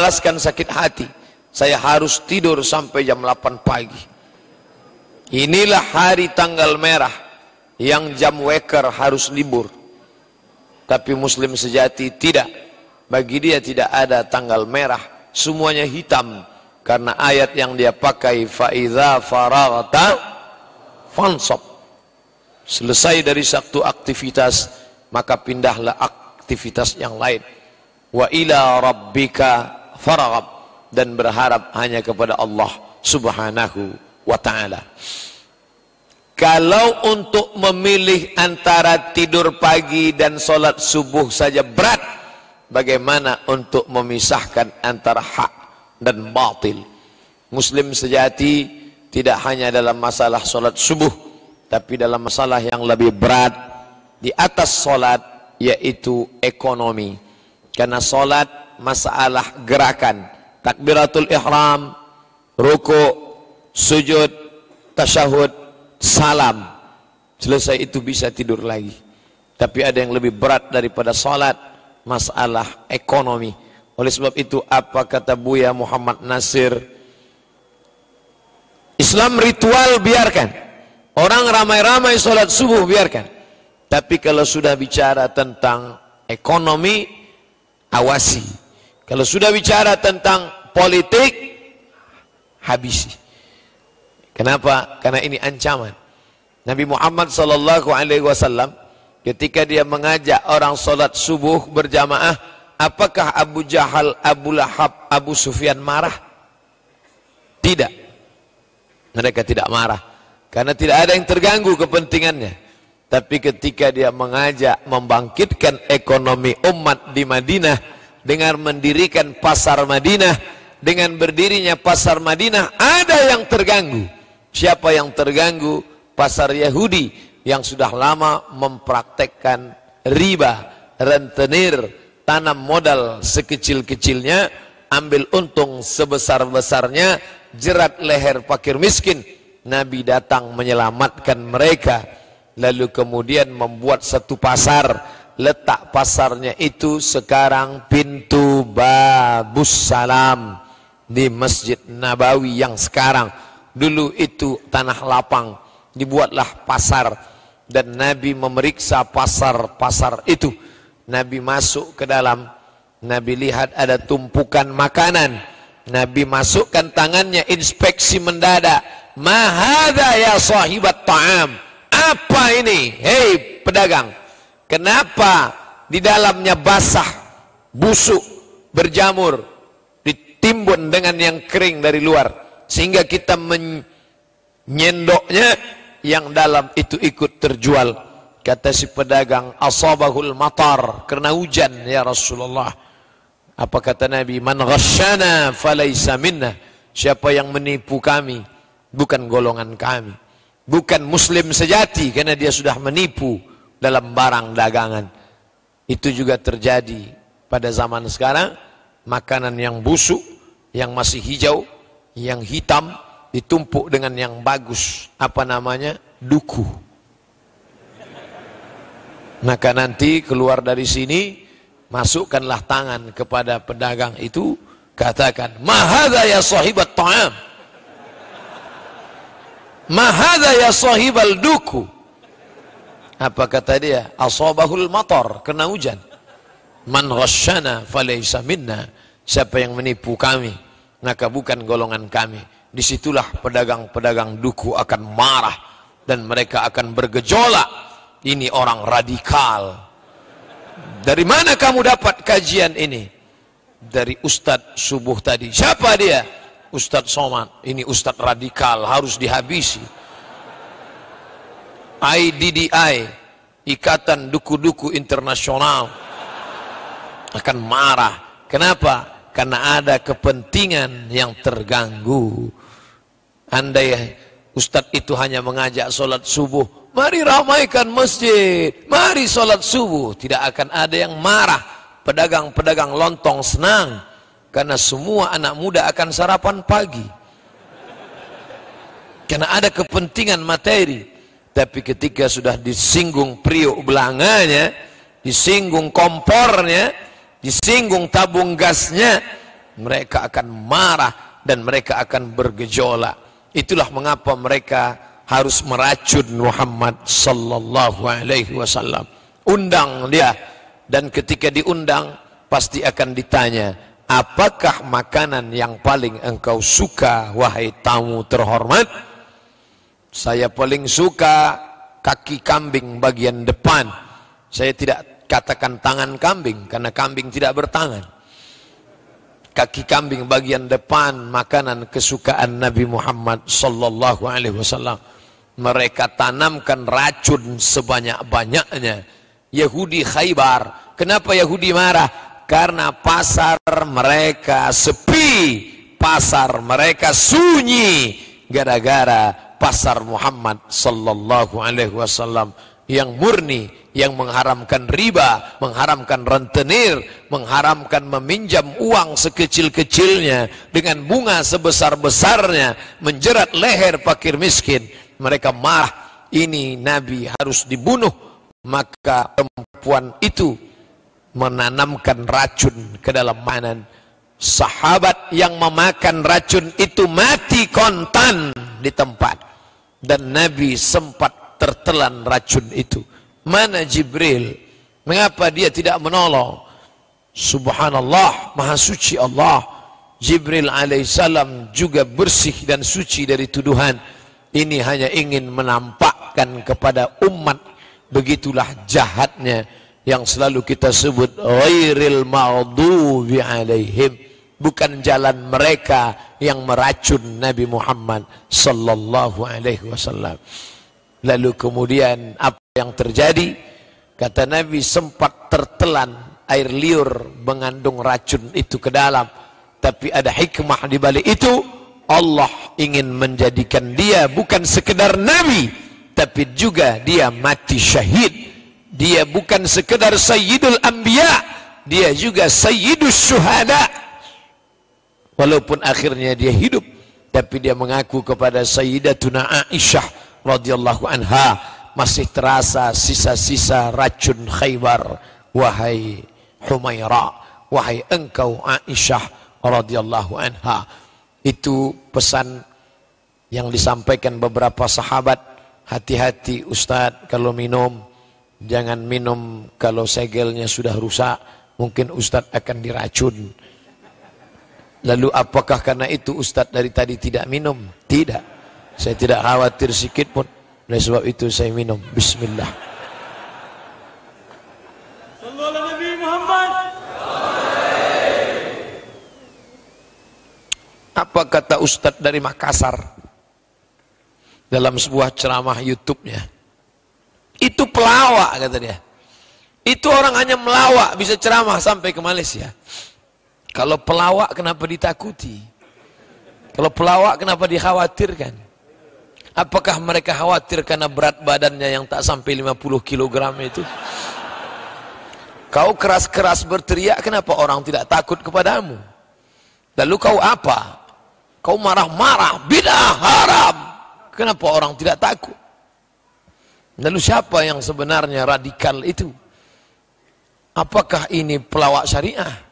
membalaskan sakit hati. Saya harus tidur sampai jam 8 pagi. Inilah hari tanggal merah yang jam weker harus libur. Tapi muslim sejati tidak. Bagi dia tidak ada tanggal merah. Semuanya hitam. Karena ayat yang dia pakai. Fa'idha faragta fansab. Selesai dari satu aktivitas. Maka pindahlah aktivitas yang lain. Wa ila rabbika faragab. Dan berharap hanya kepada Allah subhanahu wa ta'ala. Kalau untuk memilih antara tidur pagi dan solat subuh saja berat, bagaimana untuk memisahkan antara hak dan batil? Muslim sejati tidak hanya dalam masalah solat subuh, tapi dalam masalah yang lebih berat di atas solat yaitu ekonomi. Karena solat masalah gerakan, takbiratul ihram, ruku, sujud, tasyahud, salam. Selesai itu bisa tidur lagi. Tapi ada yang lebih berat daripada salat masalah ekonomi. Oleh sebab itu apa kata Buya Muhammad Nasir? Islam ritual biarkan. Orang ramai-ramai salat subuh biarkan. Tapi kalau sudah bicara tentang ekonomi awasi kalau sudah bicara tentang politik habisi Kenapa? Karena ini ancaman. Nabi Muhammad sallallahu alaihi wasallam ketika dia mengajak orang salat subuh berjamaah, apakah Abu Jahal, Abu Lahab, Abu Sufyan marah? Tidak. Mereka tidak marah karena tidak ada yang terganggu kepentingannya. Tapi ketika dia mengajak membangkitkan ekonomi umat di Madinah dengan mendirikan pasar Madinah, dengan berdirinya pasar Madinah ada yang terganggu. Siapa yang terganggu? Pasar Yahudi yang sudah lama mempraktekkan riba, rentenir, tanam modal sekecil-kecilnya, ambil untung sebesar-besarnya, jerat leher fakir miskin. Nabi datang menyelamatkan mereka. Lalu kemudian membuat satu pasar. Letak pasarnya itu sekarang pintu Babus Salam di Masjid Nabawi yang sekarang. Dulu itu tanah lapang dibuatlah pasar. Dan Nabi memeriksa pasar-pasar itu. Nabi masuk ke dalam Nabi lihat ada tumpukan makanan. Nabi masukkan tangannya inspeksi mendadak. Mahada ya sahibat ta'am? Apa ini? Hei pedagang kenapa di dalamnya basah busuk berjamur ditimbun dengan yang kering dari luar sehingga kita menyendoknya yang dalam itu ikut terjual. Kata si pedagang asabahul matar karena hujan ya Rasulullah. Apa kata Nabi? Man ghasyana falaysa minna. Siapa yang menipu kami bukan golongan kami. Bukan muslim sejati karena dia sudah menipu dalam barang dagangan. Itu juga terjadi pada zaman sekarang. Makanan yang busuk yang masih hijau yang hitam ditumpuk dengan yang bagus. Apa namanya? Duku. Maka nanti keluar dari sini masukkanlah tangan kepada pedagang itu katakan mahadha ya sahibat ta'am? Mahadha ya sahibal duku apa kata dia asabahul matar kena hujan man ghasyana falaysa minna siapa yang menipu kami maka bukan golongan kami. Di situlah pedagang-pedagang duku akan marah dan mereka akan bergejolak. Ini orang radikal. Dari mana kamu dapat kajian ini? Dari Ustadz subuh tadi. Siapa dia? Ustadz Somad. Ini Ustadz radikal, harus dihabisi. IDDI, Ikatan Duku-Duku Internasional, akan marah. Kenapa? karena ada kepentingan yang terganggu. Andai Ustadz itu hanya mengajak solat subuh, mari ramaikan masjid, mari solat subuh, tidak akan ada yang marah. Pedagang-pedagang lontong senang karena semua anak muda akan sarapan pagi. Karena ada kepentingan materi. Tapi ketika sudah disinggung priuk belanganya, disinggung kompornya, disinggung tabung gasnya mereka akan marah dan mereka akan bergejolak. Itulah mengapa mereka harus meracun Muhammad sallallahu alaihi wasallam. Undang dia dan ketika diundang pasti akan ditanya, "Apakah makanan yang paling engkau suka wahai tamu terhormat?" Saya paling suka kaki kambing bagian depan. Saya tidak katakan tangan kambing karena kambing tidak bertangan. Kaki kambing bagian depan makanan kesukaan Nabi Muhammad sallallahu alaihi wasallam. Mereka tanamkan racun sebanyak-banyaknya. Yahudi Khaybar. Kenapa Yahudi marah? Karena pasar mereka sepi. Pasar mereka sunyi. Gara-gara pasar Muhammad sallallahu alaihi wasallam yang murni yang mengharamkan riba, mengharamkan rentenir, mengharamkan meminjam uang sekecil-kecilnya dengan bunga sebesar-besarnya, menjerat leher fakir miskin. Mereka marah, ini Nabi harus dibunuh. Maka perempuan itu menanamkan racun ke dalam manan. Sahabat yang memakan racun itu mati kontan di tempat. Dan Nabi sempat tertelan racun itu. Mana Jibril? Mengapa dia tidak menolong? Subhanallah, Maha Suci Allah. Jibril alaihissalam juga bersih dan suci dari tuduhan. Ini hanya ingin menampakkan kepada umat begitulah jahatnya yang selalu kita sebut ghairil maghdubi alaihim bukan jalan mereka yang meracun Nabi Muhammad sallallahu alaihi wasallam. Lalu kemudian apa yang terjadi? Kata Nabi sempat tertelan air liur mengandung racun itu ke dalam. Tapi ada hikmah di balik itu. Allah ingin menjadikan dia bukan sekedar Nabi. Tapi juga dia mati syahid. Dia bukan sekedar Sayyidul Anbiya. Dia juga Sayyidus Syuhada. Walaupun akhirnya dia hidup. Tapi dia mengaku kepada Sayyidatuna Aisyah radhiyallahu anha masih terasa sisa-sisa racun Khaybar. Wahai Humaira wahai engkau Aisyah radhiyallahu anha. Itu pesan yang disampaikan beberapa sahabat. Hati-hati Ustaz kalau minum jangan minum kalau segelnya sudah rusak. Mungkin Ustaz akan diracun lalu apakah karena itu Ustaz dari tadi tidak minum tidak saya tidak khawatir sikit pun. Oleh sebab itu saya minum. Bismillah. Apa kata Ustadz dari Makassar dalam sebuah ceramah YouTube-nya? Itu pelawak kata dia. Itu orang hanya melawak bisa ceramah sampai ke Malaysia. Kalau pelawak kenapa ditakuti? Kalau pelawak kenapa dikhawatirkan? Apakah mereka khawatir karena berat badannya yang tak sampai 50 kg itu? Kau keras-keras berteriak, kenapa orang tidak takut kepadamu? Lalu kau apa? Kau marah-marah, bidah haram. Kenapa orang tidak takut? Lalu siapa yang sebenarnya radikal itu? Apakah ini pelawak syariah?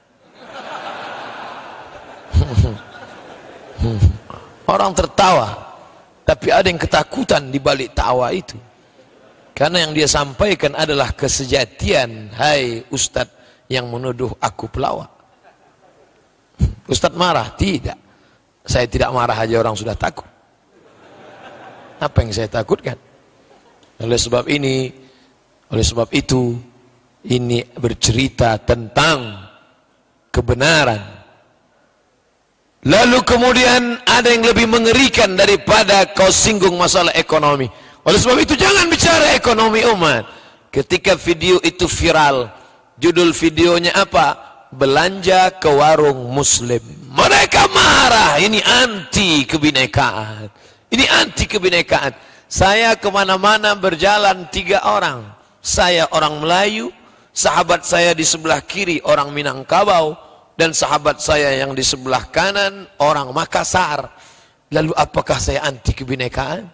Orang tertawa. Tapi ada yang ketakutan di balik tawa itu. Karena yang dia sampaikan adalah kesejatian. Hai Ustadz yang menuduh aku pelawak. Ustadz marah? Tidak. Saya tidak marah aja orang sudah takut. Apa yang saya takutkan? Oleh sebab ini, oleh sebab itu, ini bercerita tentang kebenaran Lalu kemudian ada yang lebih mengerikan daripada kau singgung masalah ekonomi. Oleh sebab itu jangan bicara ekonomi umat. Ketika video itu viral, judul videonya apa? Belanja ke warung muslim. Mereka marah, ini anti kebinekaan. Ini anti kebinekaan. Saya ke mana-mana berjalan tiga orang. Saya orang Melayu, sahabat saya di sebelah kiri orang Minangkabau, dan sahabat saya yang di sebelah kanan orang Makassar. Lalu apakah saya anti kebinekaan?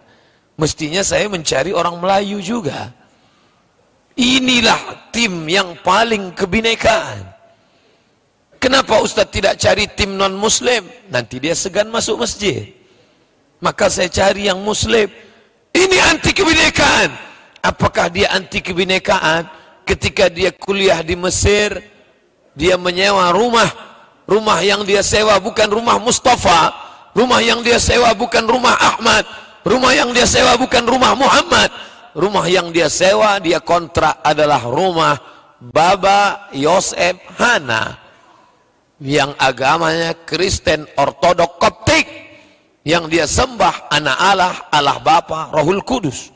Mestinya saya mencari orang Melayu juga. Inilah tim yang paling kebinekaan. Kenapa Ustaz tidak cari tim non muslim? Nanti dia segan masuk masjid. Maka saya cari yang muslim. Ini anti kebinekaan. Apakah dia anti kebinekaan? Ketika dia kuliah di Mesir, dia menyewa rumah. Rumah yang dia sewa bukan rumah Mustafa. Rumah yang dia sewa bukan rumah Ahmad. Rumah yang dia sewa bukan rumah Muhammad. Rumah yang dia sewa, dia kontrak adalah rumah Baba Yosef Hana. Yang agamanya Kristen Ortodok Koptik. Yang dia sembah anak Allah, Allah Bapa, Rohul Kudus.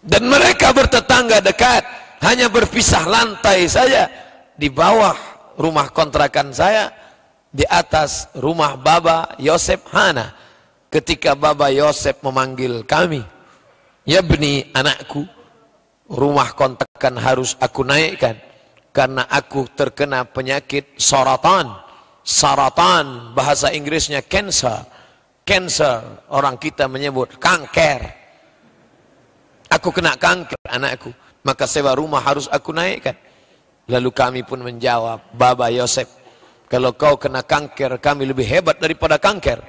Dan mereka bertetangga dekat. Hanya berpisah lantai saja. Di bawah rumah kontrakan saya. Di atas rumah Baba Yosef Hana. Ketika Baba Yosef memanggil kami. Ya beni anakku. Rumah kontrakan harus aku naikkan. Karena aku terkena penyakit soratan. Saratan bahasa Inggrisnya cancer. Cancer orang kita menyebut kanker. Aku kena kanker anakku. Maka sewa rumah harus aku naikkan. Lalu kami pun menjawab, Baba Yosef, kalau kau kena kanker, kami lebih hebat daripada kanker.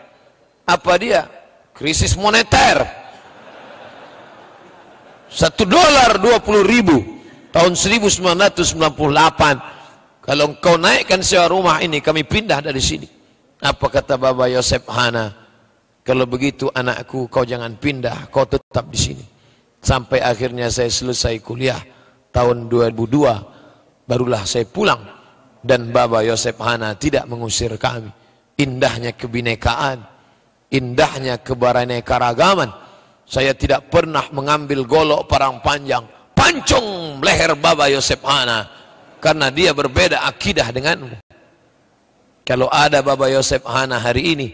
Apa dia? Krisis moneter. Satu dolar dua puluh ribu. Tahun 1998. Kalau kau naikkan sewa rumah ini, kami pindah dari sini. Apa kata Baba Yosef Hana? Kalau begitu anakku, kau jangan pindah, kau tetap di sini. Sampai akhirnya saya selesai kuliah tahun 2002 barulah saya pulang dan Baba Yosef Hana tidak mengusir kami. Indahnya kebinekaan, indahnya kebaraneka Saya tidak pernah mengambil golok parang panjang, pancung leher Baba Yosef Hana karena dia berbeda akidah denganmu. Kalau ada Baba Yosef Hana hari ini,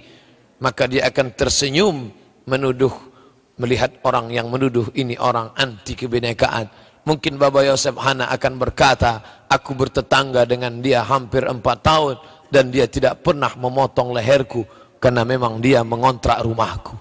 maka dia akan tersenyum menuduh melihat orang yang menuduh ini orang anti kebinekaan. Mungkin Baba Yosef Hana akan berkata, aku bertetangga dengan dia hampir empat tahun dan dia tidak pernah memotong leherku karena memang dia mengontrak rumahku.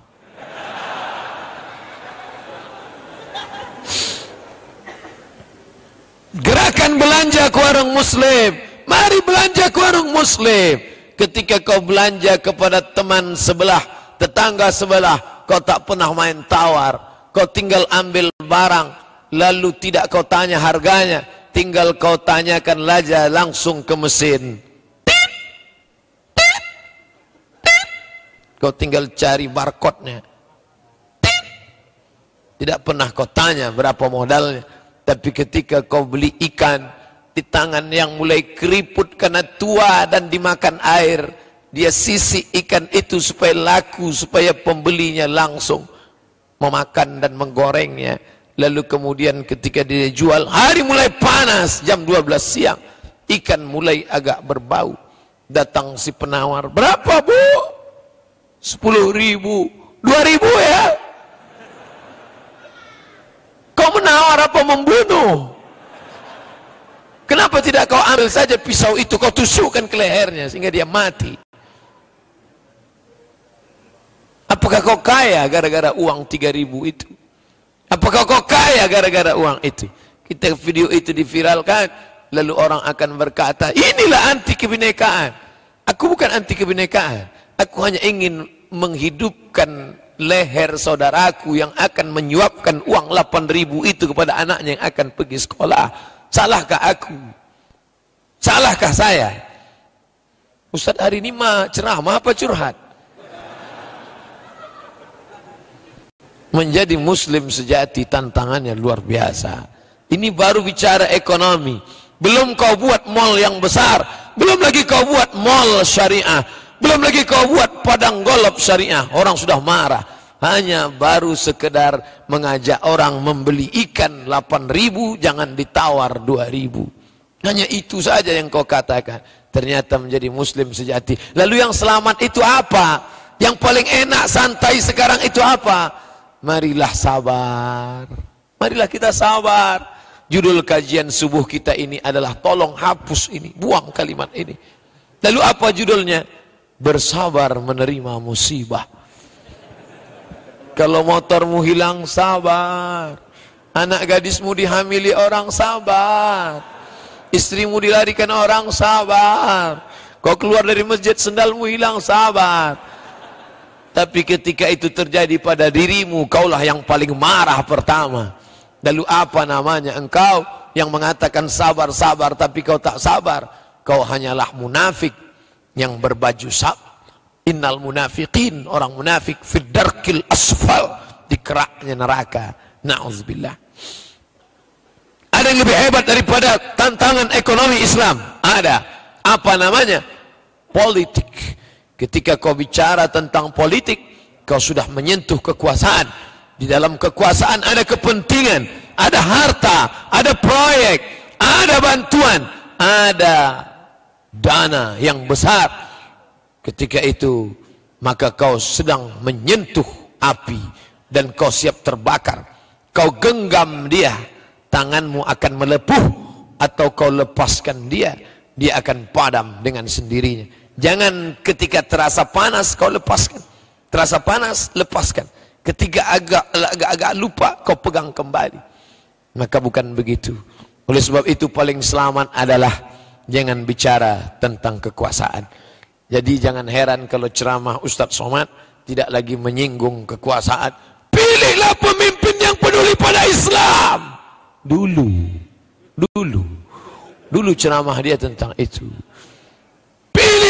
Gerakan belanja ke warung muslim. Mari belanja ke warung muslim. Ketika kau belanja kepada teman sebelah, tetangga sebelah, kau tak pernah main tawar, kau tinggal ambil barang, lalu tidak kau tanya harganya, tinggal kau tanyakan saja langsung ke mesin. Kau tinggal cari barcode-nya. Tidak pernah kau tanya berapa modalnya. Tapi ketika kau beli ikan di tangan yang mulai keriput karena tua dan dimakan air, dia sisi ikan itu supaya laku, supaya pembelinya langsung memakan dan menggorengnya. Lalu kemudian ketika dia jual, hari mulai panas, jam 12 siang. Ikan mulai agak berbau. Datang si penawar, berapa bu? 10 ribu, 2 ribu ya? Kau menawar apa membunuh? Kenapa tidak kau ambil saja pisau itu, kau tusukkan ke lehernya sehingga dia mati? Apakah kau kaya gara-gara uang 3000 itu? Apakah kau kaya gara-gara uang itu? Kita video itu diviralkan, lalu orang akan berkata, inilah anti kebinekaan. Aku bukan anti kebinekaan. Aku hanya ingin menghidupkan leher saudaraku yang akan menyuapkan uang 8000 itu kepada anaknya yang akan pergi sekolah. Salahkah aku? Salahkah saya? Ustaz hari ini mah ceramah apa curhat? Menjadi muslim sejati tantangannya luar biasa. Ini baru bicara ekonomi. Belum kau buat mall yang besar. Belum lagi kau buat mall syariah. Belum lagi kau buat padang golf syariah. Orang sudah marah. Hanya baru sekedar mengajak orang membeli ikan 8 ribu jangan ditawar 2 ribu. Hanya itu saja yang kau katakan. Ternyata menjadi muslim sejati. Lalu yang selamat itu apa? Yang paling enak santai sekarang itu apa marilah sabar. Marilah kita sabar. Judul kajian subuh kita ini adalah tolong hapus ini, buang kalimat ini. Lalu apa judulnya? Bersabar menerima musibah. Kalau motormu hilang sabar. Anak gadismu dihamili orang sabar. Istrimu dilarikan orang, sabar. Kau keluar dari masjid, sendalmu hilang, sabar. Tapi ketika itu terjadi pada dirimu, kaulah yang paling marah pertama. Lalu apa namanya? Engkau yang mengatakan sabar-sabar, tapi kau tak sabar. Kau hanyalah munafik yang berbaju sab. Innal munafiqin, orang munafik, fidarkil asfal, di keraknya neraka. Na'udzubillah. Ada yang lebih hebat daripada tantangan ekonomi Islam? Ada. Apa namanya? Politik. Ketika kau bicara tentang politik, kau sudah menyentuh kekuasaan. Di dalam kekuasaan ada kepentingan, ada harta, ada proyek, ada bantuan, ada dana yang besar. Ketika itu, maka kau sedang menyentuh api dan kau siap terbakar. Kau genggam dia tanganmu akan melepuh atau kau lepaskan dia dia akan padam dengan sendirinya jangan ketika terasa panas kau lepaskan. Terasa panas lepaskan. Ketika agak agak lupa kau pegang kembali. Maka bukan begitu. Oleh sebab itu paling selamat adalah jangan bicara tentang kekuasaan. Jadi jangan heran kalau ceramah Ustadz Somad tidak lagi menyinggung kekuasaan. Pilihlah pemimpin yang peduli pada Islam. Dulu, dulu, dulu ceramah dia tentang itu.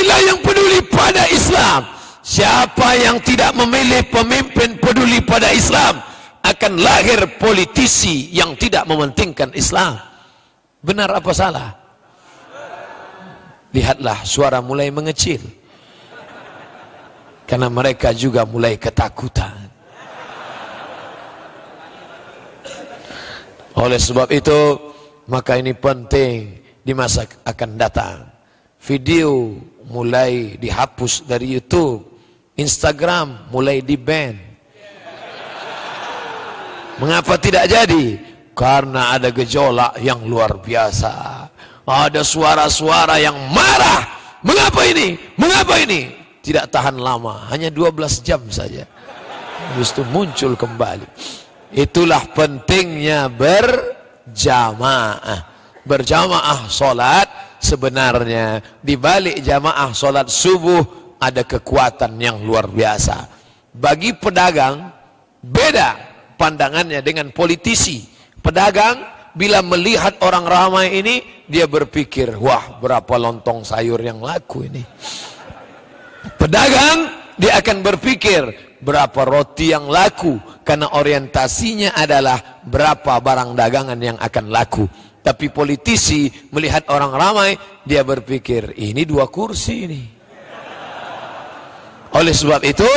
Pilihlah yang peduli pada Islam. Siapa yang tidak memilih pemimpin peduli pada Islam akan lahir politisi yang tidak mementingkan Islam. Benar apa salah? Lihatlah suara mulai mengecil. Karena mereka juga mulai ketakutan. Oleh sebab itu, maka ini penting di masa akan datang. Video mulai dihapus dari YouTube, Instagram mulai di-ban. Mengapa tidak jadi? Karena ada gejolak yang luar biasa. Ada suara-suara yang marah. Mengapa ini? Mengapa ini? Tidak tahan lama, hanya 12 jam saja. Habis itu muncul kembali. Itulah pentingnya berjamaah. Berjamaah solat sebenarnya di balik jamaah solat subuh ada kekuatan yang luar biasa. Bagi pedagang beda pandangannya dengan politisi. Pedagang bila melihat orang ramai ini dia berpikir, wah berapa lontong sayur yang laku ini. Pedagang dia akan berpikir berapa roti yang laku karena orientasinya adalah berapa barang dagangan yang akan laku tapi politisi melihat orang ramai dia berpikir ini dua kursi ini. Oleh sebab itu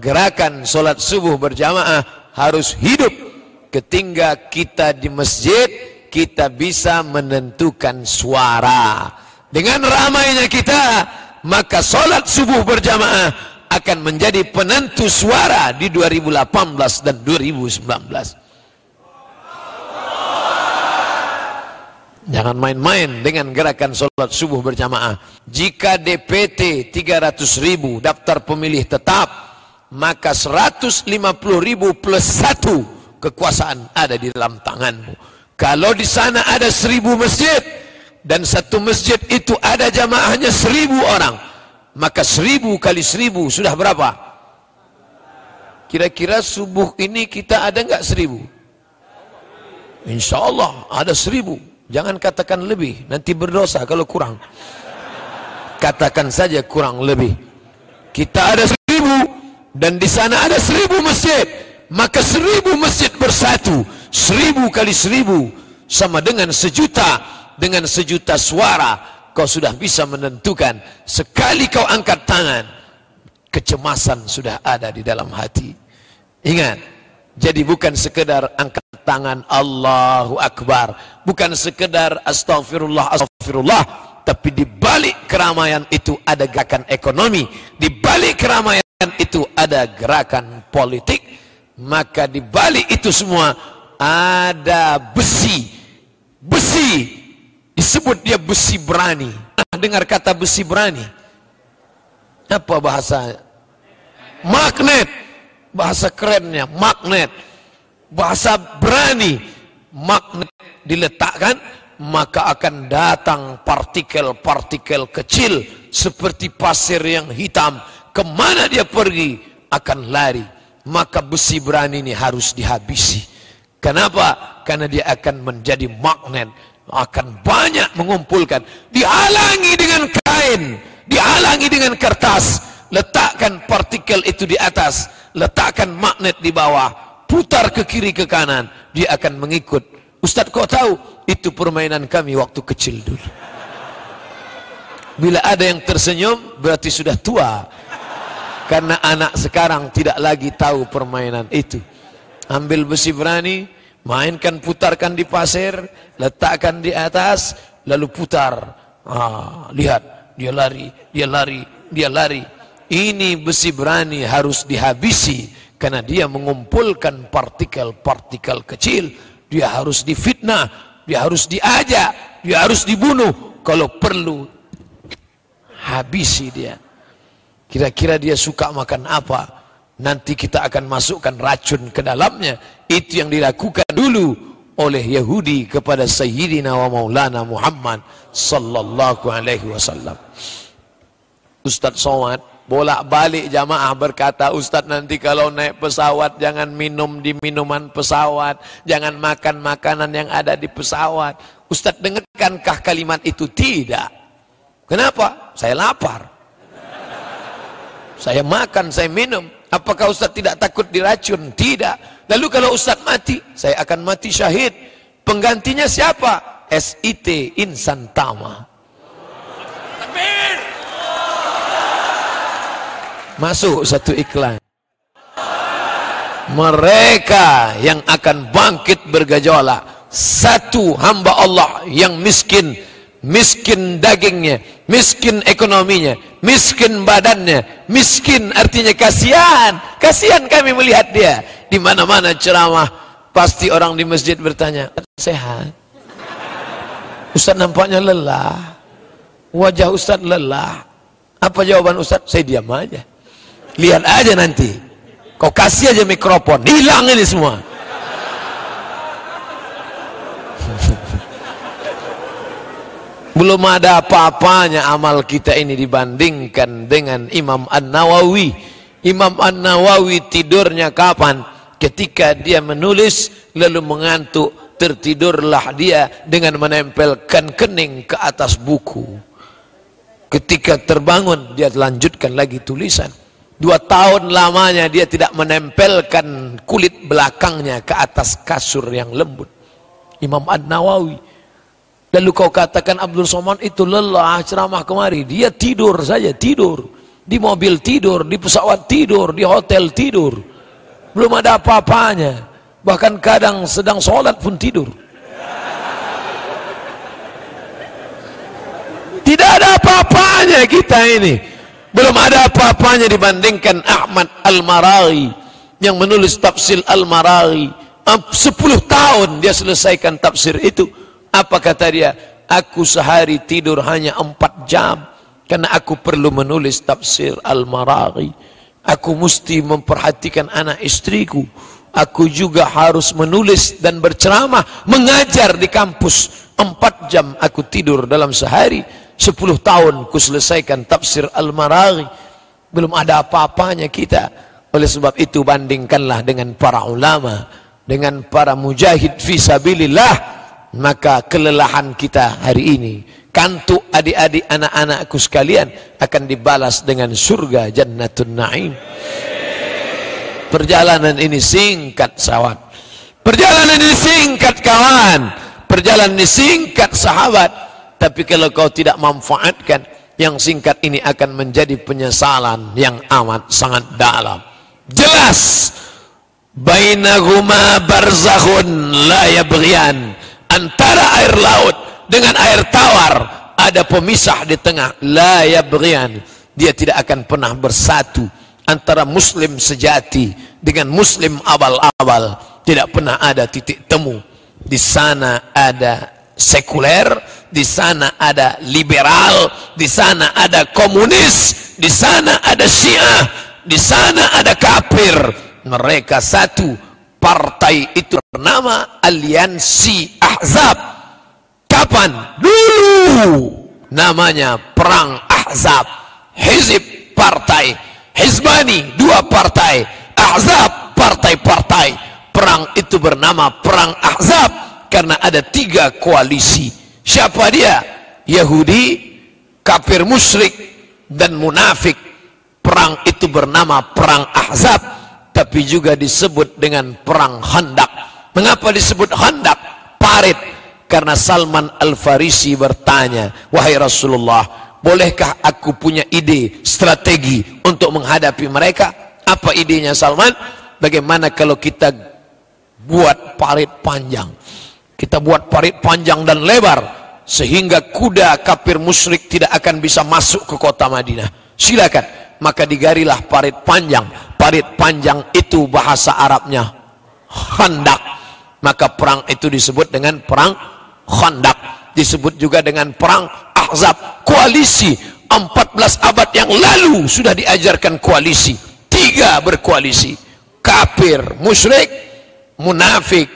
gerakan solat subuh berjamaah harus hidup. Ketika kita di masjid kita bisa menentukan suara. Dengan ramainya kita maka solat subuh berjamaah akan menjadi penentu suara di 2018 dan 2019. Jangan main-main dengan gerakan sholat subuh berjamaah. Jika DPT 300 ribu daftar pemilih tetap, maka 150 ribu plus satu kekuasaan ada di dalam tanganmu. Kalau di sana ada seribu masjid, dan satu masjid itu ada jamaahnya seribu orang, maka seribu kali seribu sudah berapa? Kira-kira subuh ini kita ada nggak seribu? Insya Allah ada seribu. Jangan katakan lebih, nanti berdosa kalau kurang. Katakan saja kurang lebih. Kita ada seribu dan di sana ada seribu masjid. Maka seribu masjid bersatu, seribu kali seribu sama dengan sejuta dengan sejuta suara kau sudah bisa menentukan sekali kau angkat tangan kecemasan sudah ada di dalam hati ingat jadi bukan sekedar angkat tangan Allahu Akbar bukan sekedar astagfirullah astagfirullah tapi di balik keramaian itu ada gerakan ekonomi di balik keramaian itu ada gerakan politik maka di balik itu semua ada besi besi Disebut dia besi berani. Nah, dengar kata besi berani. Apa bahasa? Magnet. Bahasa kerennya, magnet. Bahasa berani. Magnet diletakkan, maka akan datang partikel-partikel kecil seperti pasir yang hitam. Ke mana dia pergi akan lari. Maka besi berani ini harus dihabisi. Kenapa? Karena dia akan menjadi magnet. Akan banyak mengumpulkan. Dihalangi dengan kain. Dihalangi dengan kertas. Letakkan partikel itu di atas. Letakkan magnet di bawah. Putar ke kiri ke kanan. Dia akan mengikut. Ustaz kau tahu? Itu permainan kami waktu kecil dulu. Bila ada yang tersenyum, berarti sudah tua. Karena anak sekarang tidak lagi tahu permainan itu. Ambil besi berani, mainkan putarkan di pasir, letakkan di atas, lalu putar. Ah, lihat, dia lari, dia lari, dia lari. Ini besi berani harus dihabisi karena dia mengumpulkan partikel-partikel kecil. Dia harus difitnah, dia harus diajak, dia harus dibunuh. Kalau perlu, habisi dia. Kira-kira dia suka makan apa? Nanti kita akan masukkan racun ke dalamnya. Itu yang dilakukan dulu oleh Yahudi kepada Sayyidina wa Maulana Muhammad sallallahu alaihi wasallam. Ustaz Somad bolak-balik jamaah berkata Ustadz nanti kalau naik pesawat jangan minum di minuman pesawat. Jangan makan makanan yang ada di pesawat. Ustadz dengarkankah kalimat itu? Tidak. Kenapa? Saya lapar. Saya makan saya minum. Apakah Ustadz tidak takut diracun? Tidak. Lalu kalau Ustadz mati saya akan mati syahid. Penggantinya siapa? SIT Insan Tama masuk satu iklan. Mereka yang akan bangkit bergejolak. Satu hamba Allah yang miskin. Miskin dagingnya miskin ekonominya miskin badannya miskin artinya kasihan. Kasihan kami melihat dia. Di mana-mana ceramah pasti orang di masjid bertanya sehat? Ustaz nampaknya lelah. Wajah Ustaz lelah. Apa jawaban Ustaz? Saya diam aja lihat aja nanti. Kau kasih aja mikrofon. Hilang ini semua. Belum ada apa-apanya amal kita ini dibandingkan dengan Imam An-Nawawi. Imam An-Nawawi tidurnya kapan? Ketika dia menulis lalu mengantuk tertidurlah dia dengan menempelkan kening ke atas buku. Ketika terbangun dia lanjutkan lagi tulisan Dua tahun lamanya dia tidak menempelkan kulit belakangnya ke atas kasur yang lembut. Imam Ad-Nawawi. Lalu kau katakan Abdul Somad itu lelah ceramah kemari. Dia tidur saja, tidur. Di mobil tidur, di pesawat tidur, di hotel tidur. Belum ada apa-apanya. Bahkan kadang sedang sholat pun tidur. Tidak ada apa-apanya kita ini. Belum ada apa-apanya dibandingkan Ahmad Al-Maraghi yang menulis tafsir Al-Maraghi. 10 tahun dia selesaikan tafsir itu. Apa kata dia? Aku sehari tidur hanya 4 jam karena aku perlu menulis tafsir Al-Maraghi. Aku mesti memperhatikan anak istriku. Aku juga harus menulis dan berceramah, mengajar di kampus. Empat jam aku tidur dalam sehari. Sepuluh tahun ku selesaikan tafsir Al-Maraghi. Belum ada apa-apanya kita. Oleh sebab itu bandingkanlah dengan para ulama. Dengan para mujahid fisabilillah. Maka kelelahan kita hari ini. Kantuk adik-adik anak-anakku sekalian. Akan dibalas dengan surga jannatun na'im. Perjalanan ini singkat sawat. Perjalanan ini singkat kawan. Perjalanan ini singkat sahabat tapi kalau kau tidak manfaatkan yang singkat ini akan menjadi penyesalan yang amat sangat dalam. Jelas bainahuma barzakhun la yabghiyan. Antara air laut dengan air tawar ada pemisah di tengah la yabghiyan. Dia tidak akan pernah bersatu antara muslim sejati dengan muslim abal-abal tidak pernah ada titik temu. Di sana ada sekuler, di sana ada liberal, di sana ada komunis, di sana ada syiah, di sana ada kafir. Mereka satu partai itu bernama Aliansi Ahzab. Kapan? Dulu. Namanya perang Ahzab. Hizib partai. Hizbani dua partai. Ahzab partai-partai. Perang itu bernama perang Ahzab karena ada tiga koalisi. Siapa dia? Yahudi, kafir musyrik dan munafik. Perang itu bernama perang Ahzab tapi juga disebut dengan perang Khandaq. Mengapa disebut Khandaq? Parit karena Salman Al-Farisi bertanya, "Wahai Rasulullah, bolehkah aku punya ide, strategi untuk menghadapi mereka?" Apa idenya Salman? Bagaimana kalau kita buat parit panjang? Kita buat parit panjang dan lebar sehingga kuda kafir musyrik tidak akan bisa masuk ke kota Madinah. Silakan. Maka digarilah parit panjang. Parit panjang itu bahasa Arabnya Khandak. Maka perang itu disebut dengan perang Khandak disebut juga dengan perang Ahzab koalisi 14 abad yang lalu sudah diajarkan koalisi tiga berkoalisi kafir musyrik munafik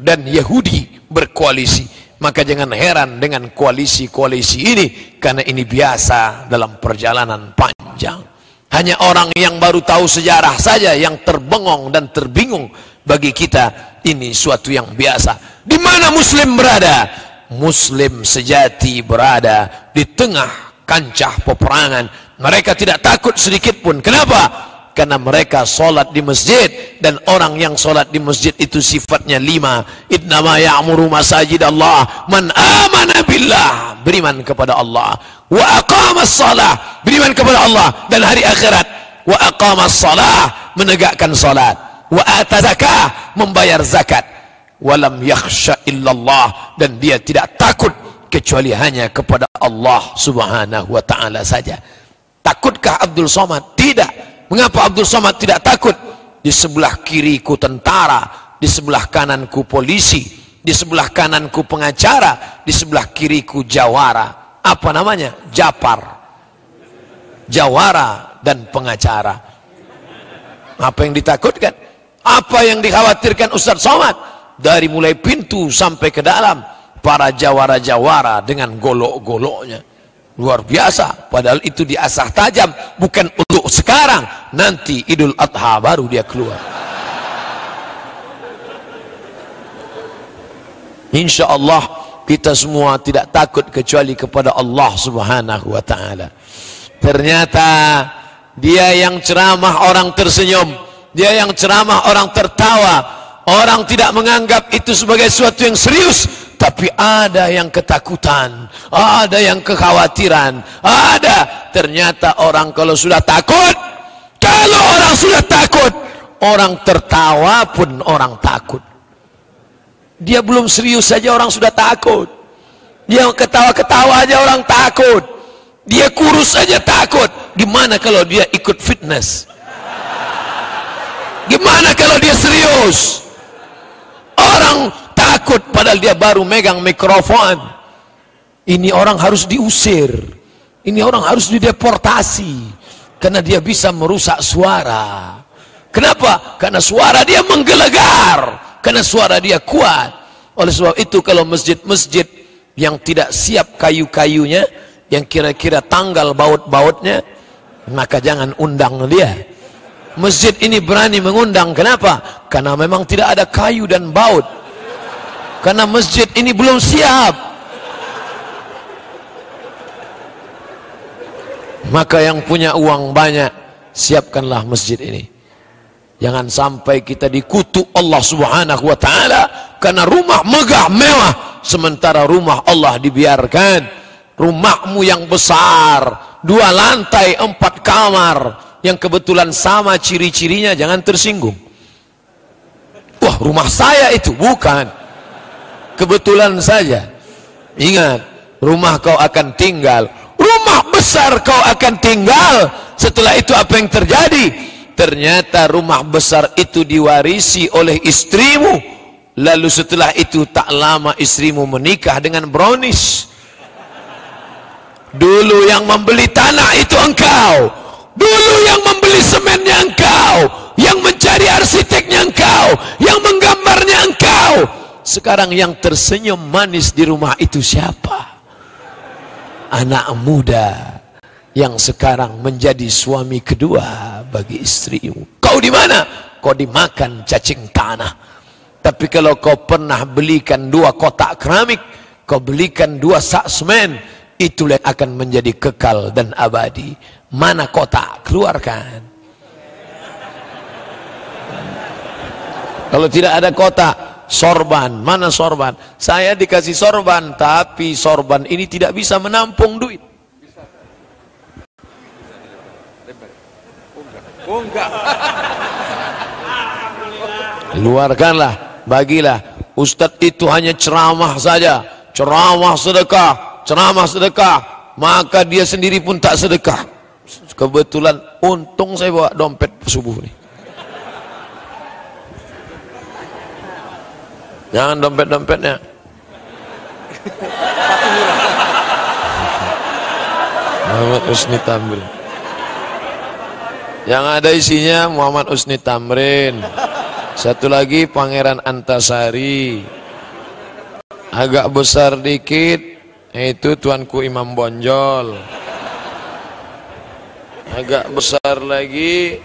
dan Yahudi berkoalisi maka jangan heran dengan koalisi-koalisi ini karena ini biasa dalam perjalanan panjang hanya orang yang baru tahu sejarah saja yang terbengong dan terbingung bagi kita ini suatu yang biasa di mana muslim berada? Muslim sejati berada di tengah kancah peperangan. Mereka tidak takut sedikit pun. Kenapa? Karena mereka solat di masjid. Dan orang yang solat di masjid itu sifatnya lima. Innama ya'muru masajid Allah. Man amana billah. Beriman kepada Allah. Wa aqama salah beriman kepada Allah. Dan hari akhirat. Wa aqama salah menegakkan salat wa atazakah membayar zakat. Walam yakhsha illallah. Dan dia tidak takut. Kecuali hanya kepada Allah Subhanahu wa taala saja. Takutkah Abdul Somad? Tidak. Mengapa Abdul Somad tidak takut? Di sebelah kiriku tentara, di sebelah kananku polisi, di sebelah kananku pengacara, di sebelah kiriku jawara. Apa namanya? Japar. Jawara dan pengacara. Apa yang ditakutkan? Apa yang dikhawatirkan Ustaz Somad? dari mulai pintu sampai ke dalam para jawara-jawara dengan golok-goloknya luar biasa. Padahal itu diasah tajam bukan untuk sekarang. Nanti idul adha baru dia keluar. Insya Allah kita semua tidak takut kecuali kepada Allah subhanahu wa ta'ala. Ternyata dia yang ceramah orang tersenyum. Dia yang ceramah orang tertawa. Orang tidak menganggap itu sebagai sesuatu yang serius, tapi ada yang ketakutan, ada yang kekhawatiran, ada. Ternyata orang kalau sudah takut, kalau orang sudah takut, orang tertawa pun orang takut. Dia belum serius saja orang sudah takut. Dia ketawa-ketawa aja orang takut. Dia kurus saja takut. Gimana kalau dia ikut fitness? Gimana kalau dia serius? Orang takut padahal dia baru megang mikrofon. Ini orang harus diusir. Ini orang harus dideportasi. Karena dia bisa merusak suara. Kenapa? Karena suara dia menggelegar. Karena suara dia kuat. Oleh sebab itu kalau masjid-masjid yang tidak siap kayu-kayunya, yang kira-kira tanggal baut-bautnya, maka jangan undang dia. Masjid ini berani mengundang. Kenapa? Karena memang tidak ada kayu dan baut. Karena masjid ini belum siap. Maka yang punya uang banyak, siapkanlah masjid ini. Jangan sampai kita dikutuk Allah Subhanahu wa taala karena rumah megah mewah sementara rumah Allah dibiarkan. Rumahmu yang besar, dua lantai, empat kamar, yang kebetulan sama ciri-cirinya jangan tersinggung wah rumah saya itu bukan kebetulan saja. Ingat rumah kau akan tinggal. Rumah besar kau akan tinggal. Setelah itu apa yang terjadi? Ternyata rumah besar itu diwarisi oleh istrimu. Lalu setelah itu tak lama istrimu menikah dengan brownies. Dulu yang membeli tanah itu engkau. Dulu yang membeli semennya engkau, yang mencari arsiteknya engkau, yang menggambarnya engkau. Sekarang yang tersenyum manis di rumah itu siapa? Anak muda yang sekarang menjadi suami kedua bagi istrimu. Kau di mana? Kau dimakan cacing tanah. Tapi kalau kau pernah belikan dua kotak keramik, kau belikan dua sak semen, itulah yang akan menjadi kekal dan abadi. Mana kotak? Keluarkan. Kalau tidak ada kotak, sorban. Mana sorban? Saya dikasih sorban, tapi sorban ini tidak bisa menampung duit. Luarkanlah, bagilah. Ustadz itu hanya ceramah saja. Ceramah sedekah, ceramah sedekah. Maka dia sendiri pun tak sedekah. Kebetulan untung saya bawa dompet subuh nih. Jangan dompet-dompetnya. Muhammad Usni Tamrin. Yang ada isinya Muhammad Usni Tamrin. Satu lagi Pangeran Antasari. Agak besar dikit itu Tuanku Imam Bonjol. Agak besar lagi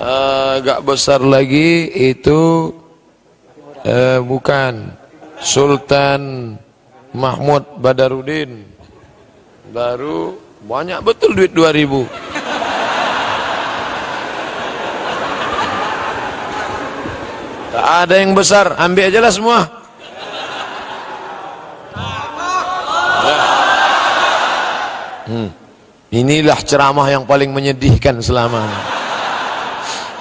agak besar lagi itu eh, bukan. Sultan Mahmud Badarudin baru banyak betul duit 2000 tak ada yang besar. Ambil aja lah semua. Hmm. inilah ceramah yang paling menyedihkan selama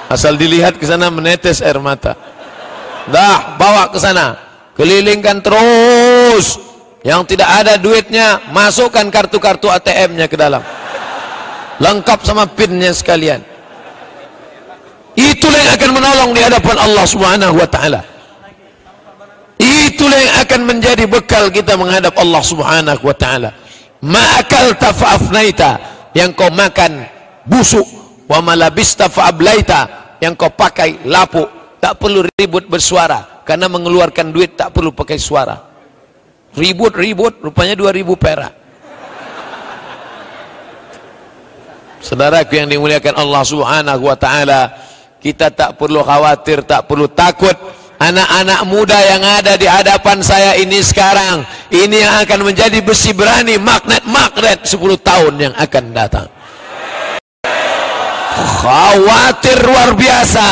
asal dilihat ke sana menetes air mata Dah, bawa ke sana. Kelilingkan terus. Yang tidak ada duitnya, masukkan kartu-kartu ATM-nya ke dalam. Lengkap sama pinnya sekalian. Itulah yang akan menolong di hadapan Allah Subhanahu wa taala. Itulah yang akan menjadi bekal kita menghadap Allah Subhanahu wa taala. Ma'akal tafa'afnaita yang kau makan busuk wa malabista fa'ablaita yang kau pakai lapuk tak perlu ribut bersuara. Karena mengeluarkan duit tak perlu pakai suara. Ribut-ribut rupanya 2000 perak. Saudaraku yang dimuliakan Allah subhanahu wa ta'ala kita tak perlu khawatir tak perlu takut. Anak-anak muda yang ada di hadapan saya ini sekarang ini yang akan menjadi besi berani magnet-magnet 10 tahun yang akan datang. Khawatir luar biasa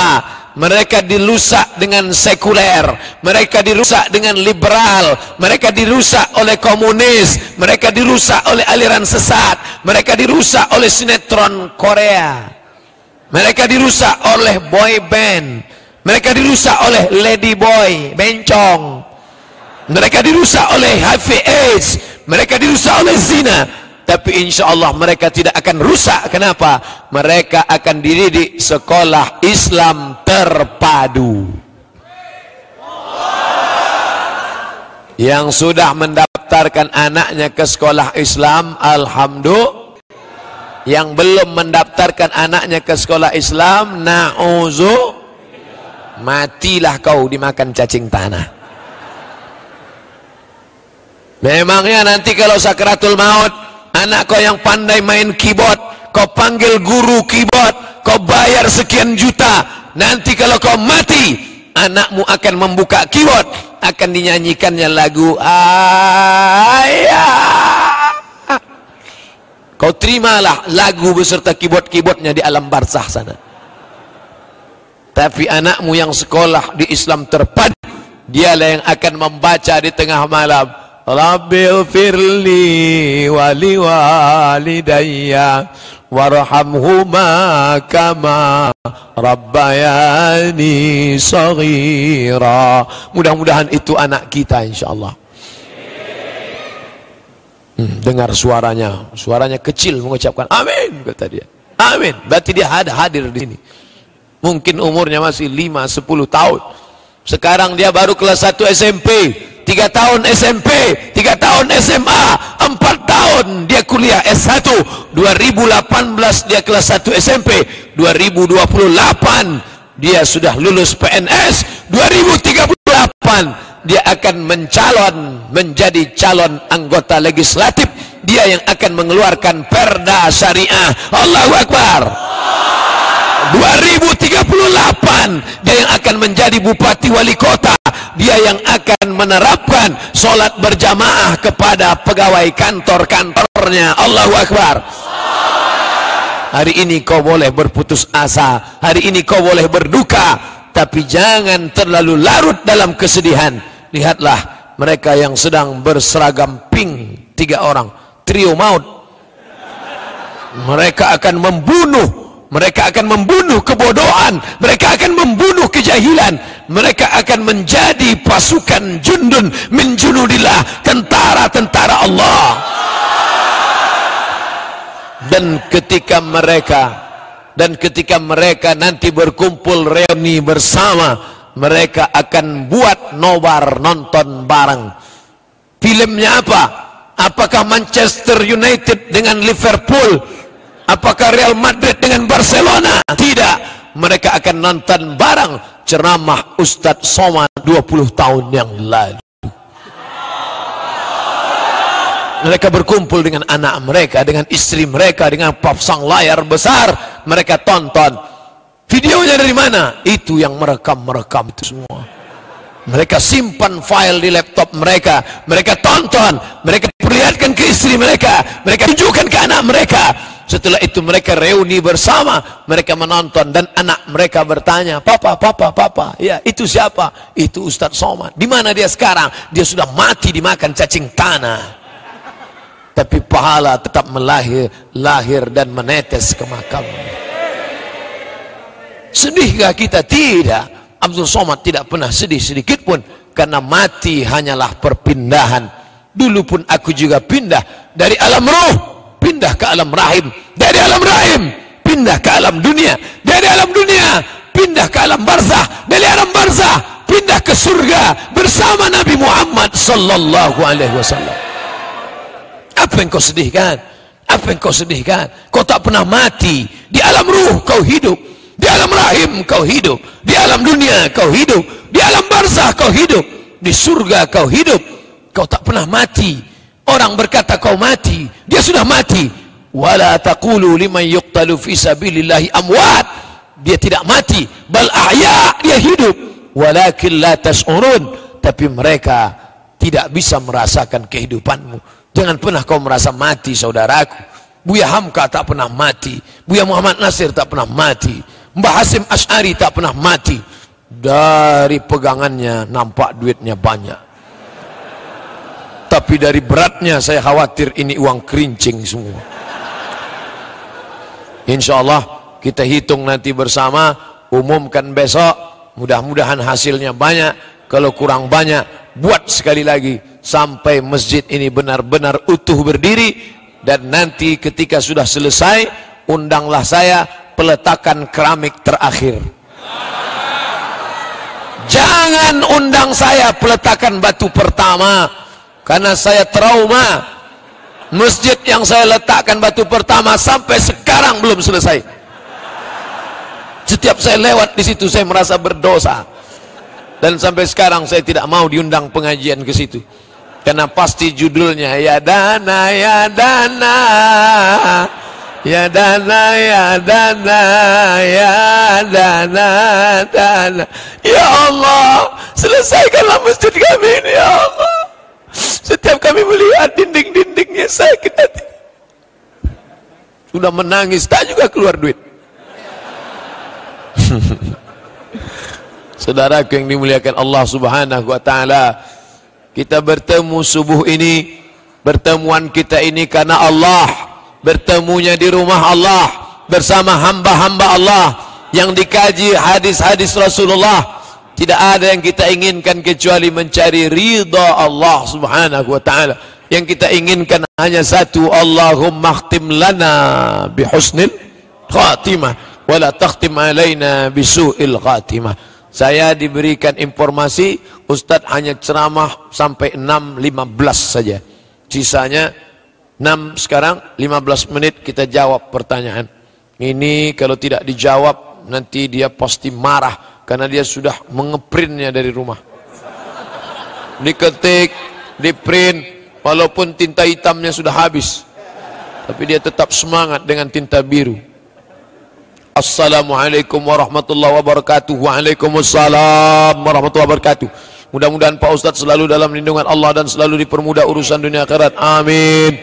mereka dirusak dengan sekuler. Mereka dirusak dengan liberal. Mereka dirusak oleh komunis. Mereka dirusak oleh aliran sesat. Mereka dirusak oleh sinetron Korea. Mereka dirusak oleh boy band. Mereka dirusak oleh lady boy bencong. Mereka dirusak oleh HIV AIDS mereka dirusak oleh zina tapi insya Allah mereka tidak akan rusak. Kenapa? Mereka akan dididik sekolah Islam terpadu. Yang sudah mendaftarkan anaknya ke sekolah Islam Alhamdulillah. Yang belum mendaftarkan anaknya ke sekolah Islam na'uzu matilah kau dimakan cacing tanah. Memangnya nanti kalau sakratul maut anak kau yang pandai main keyboard kau panggil guru keyboard kau bayar sekian juta. Nanti kalau kau mati anakmu akan membuka keyboard akan dinyanyikannya lagu ayah. Kau terimalah lagu beserta keyboard-keyboardnya di alam barzah sana. Tapi anakmu yang sekolah di Islam terpadu dialah yang akan membaca di tengah malam Rabbil firli wali walidayya warhamhuma kama rabbayani saghira. Mudah-mudahan itu anak kita insyaallah. Hmm, dengar suaranya. Suaranya kecil mengucapkan amin kata dia. Amin. Berarti dia ada hadir di sini. Mungkin umurnya masih 5 10 tahun. Sekarang dia baru kelas 1 SMP tiga tahun SMP, tiga tahun SMA, empat tahun dia kuliah S1, 2018 dia kelas 1 SMP, 2028 dia sudah lulus PNS, 2030 dia akan mencalon menjadi calon anggota legislatif. Dia yang akan mengeluarkan perda syariah. Allahu Akbar. 2038 dia yang akan menjadi bupati wali kota dia yang akan menerapkan solat berjamaah kepada pegawai kantor-kantornya. Allahu Akbar. Hari ini kau boleh berputus asa. Hari ini kau boleh berduka. Tapi jangan terlalu larut dalam kesedihan. Lihatlah mereka yang sedang berseragam pink tiga orang. Trio maut. Mereka akan membunuh mereka akan membunuh kebodohan. Mereka akan membunuh kejahilan. Mereka akan menjadi pasukan jundun min tentara-tentara Allah. Dan ketika mereka dan ketika mereka nanti berkumpul reuni bersama mereka akan buat nobar nonton bareng. Filmnya apa? Apakah Manchester United dengan Liverpool Apakah Real Madrid dengan Barcelona? Tidak. Mereka akan nonton bareng ceramah Ustadz Somad 20 tahun yang lalu. Mereka berkumpul dengan anak mereka, dengan istri mereka, dengan papsang layar besar. Mereka tonton. Videonya dari mana? Itu yang merekam-merekam itu semua. Mereka simpan file di laptop mereka. Mereka tonton. Mereka perlihatkan ke istri mereka. Mereka tunjukkan ke anak mereka. Setelah itu mereka reuni bersama, mereka menonton dan anak mereka bertanya, "Papa, papa, papa, ya itu siapa? Itu Ustaz Somad. Di mana dia sekarang? Dia sudah mati dimakan cacing tanah." Tapi pahala tetap melahir, lahir dan menetes ke makam. Sedihkah kita? Tidak. Abdul Somad tidak pernah sedih sedikit pun karena mati hanyalah perpindahan. Dulu pun aku juga pindah dari alam roh pindah ke alam rahim. Dari alam rahim pindah ke alam dunia. Dari alam dunia pindah ke alam barzah. Dari alam barzah pindah ke surga bersama Nabi Muhammad sallallahu alaihi wasallam. Apa yang kau sedihkan? Apa yang kau sedihkan? Kau tak pernah mati. Di alam ruh kau hidup. Di alam rahim kau hidup. Di alam dunia kau hidup. Di alam barzah kau hidup. Di surga kau hidup. Kau tak pernah mati Orang berkata kau mati, dia sudah mati. Wala taqulu liman yuqtalu fi sabilillahi amwat. Dia tidak mati, bal ahya, dia hidup. Walakin la tash'urun, tapi mereka tidak bisa merasakan kehidupanmu. Jangan pernah kau merasa mati saudaraku. Buya Hamka tak pernah mati. Buya Muhammad Nasir tak pernah mati. Mbah Hasim Ash'ari tak pernah mati. Dari pegangannya nampak duitnya banyak tapi dari beratnya saya khawatir ini uang kerincing semua. Insya Allah kita hitung nanti bersama umumkan besok mudah-mudahan hasilnya banyak. Kalau kurang banyak buat sekali lagi sampai masjid ini benar-benar utuh berdiri. Dan nanti ketika sudah selesai undanglah saya peletakan keramik terakhir. Jangan undang saya peletakan batu pertama karena saya trauma. Masjid yang saya letakkan batu pertama sampai sekarang belum selesai. Setiap saya lewat di situ saya merasa berdosa. Dan sampai sekarang saya tidak mau diundang pengajian ke situ. Karena pasti judulnya ya dana ya dana ya dana ya dana ya dana dana. Ya Allah selesaikanlah masjid kami ini ya Allah setiap kami melihat dinding-dindingnya sakit hati. Sudah menangis, tak juga keluar duit. Saudaraku yang dimuliakan Allah Subhanahu wa taala, kita bertemu subuh ini, pertemuan kita ini karena Allah, bertemunya di rumah Allah bersama hamba-hamba Allah yang dikaji hadis-hadis Rasulullah tidak ada yang kita inginkan kecuali mencari ridha Allah subhanahu wa ta'ala. Yang kita inginkan hanya satu. Allahumma khtim lana bihusnil khatimah. Wala takhtim alaina bisu'il khatimah. Saya diberikan informasi, Ustadz hanya ceramah sampai 6.15 saja. Sisanya 6 sekarang, 15 menit kita jawab pertanyaan. Ini kalau tidak dijawab, nanti dia pasti marah karena dia sudah mengeprintnya dari rumah diketik, di print, walaupun tinta hitamnya sudah habis. Tapi dia tetap semangat dengan tinta biru. Assalamualaikum warahmatullahi wabarakatuh. Waalaikumsalam warahmatullahi wabarakatuh. Mudah-mudahan Pak Ustadz selalu dalam lindungan Allah dan selalu dipermudah urusan dunia akhirat. Amin.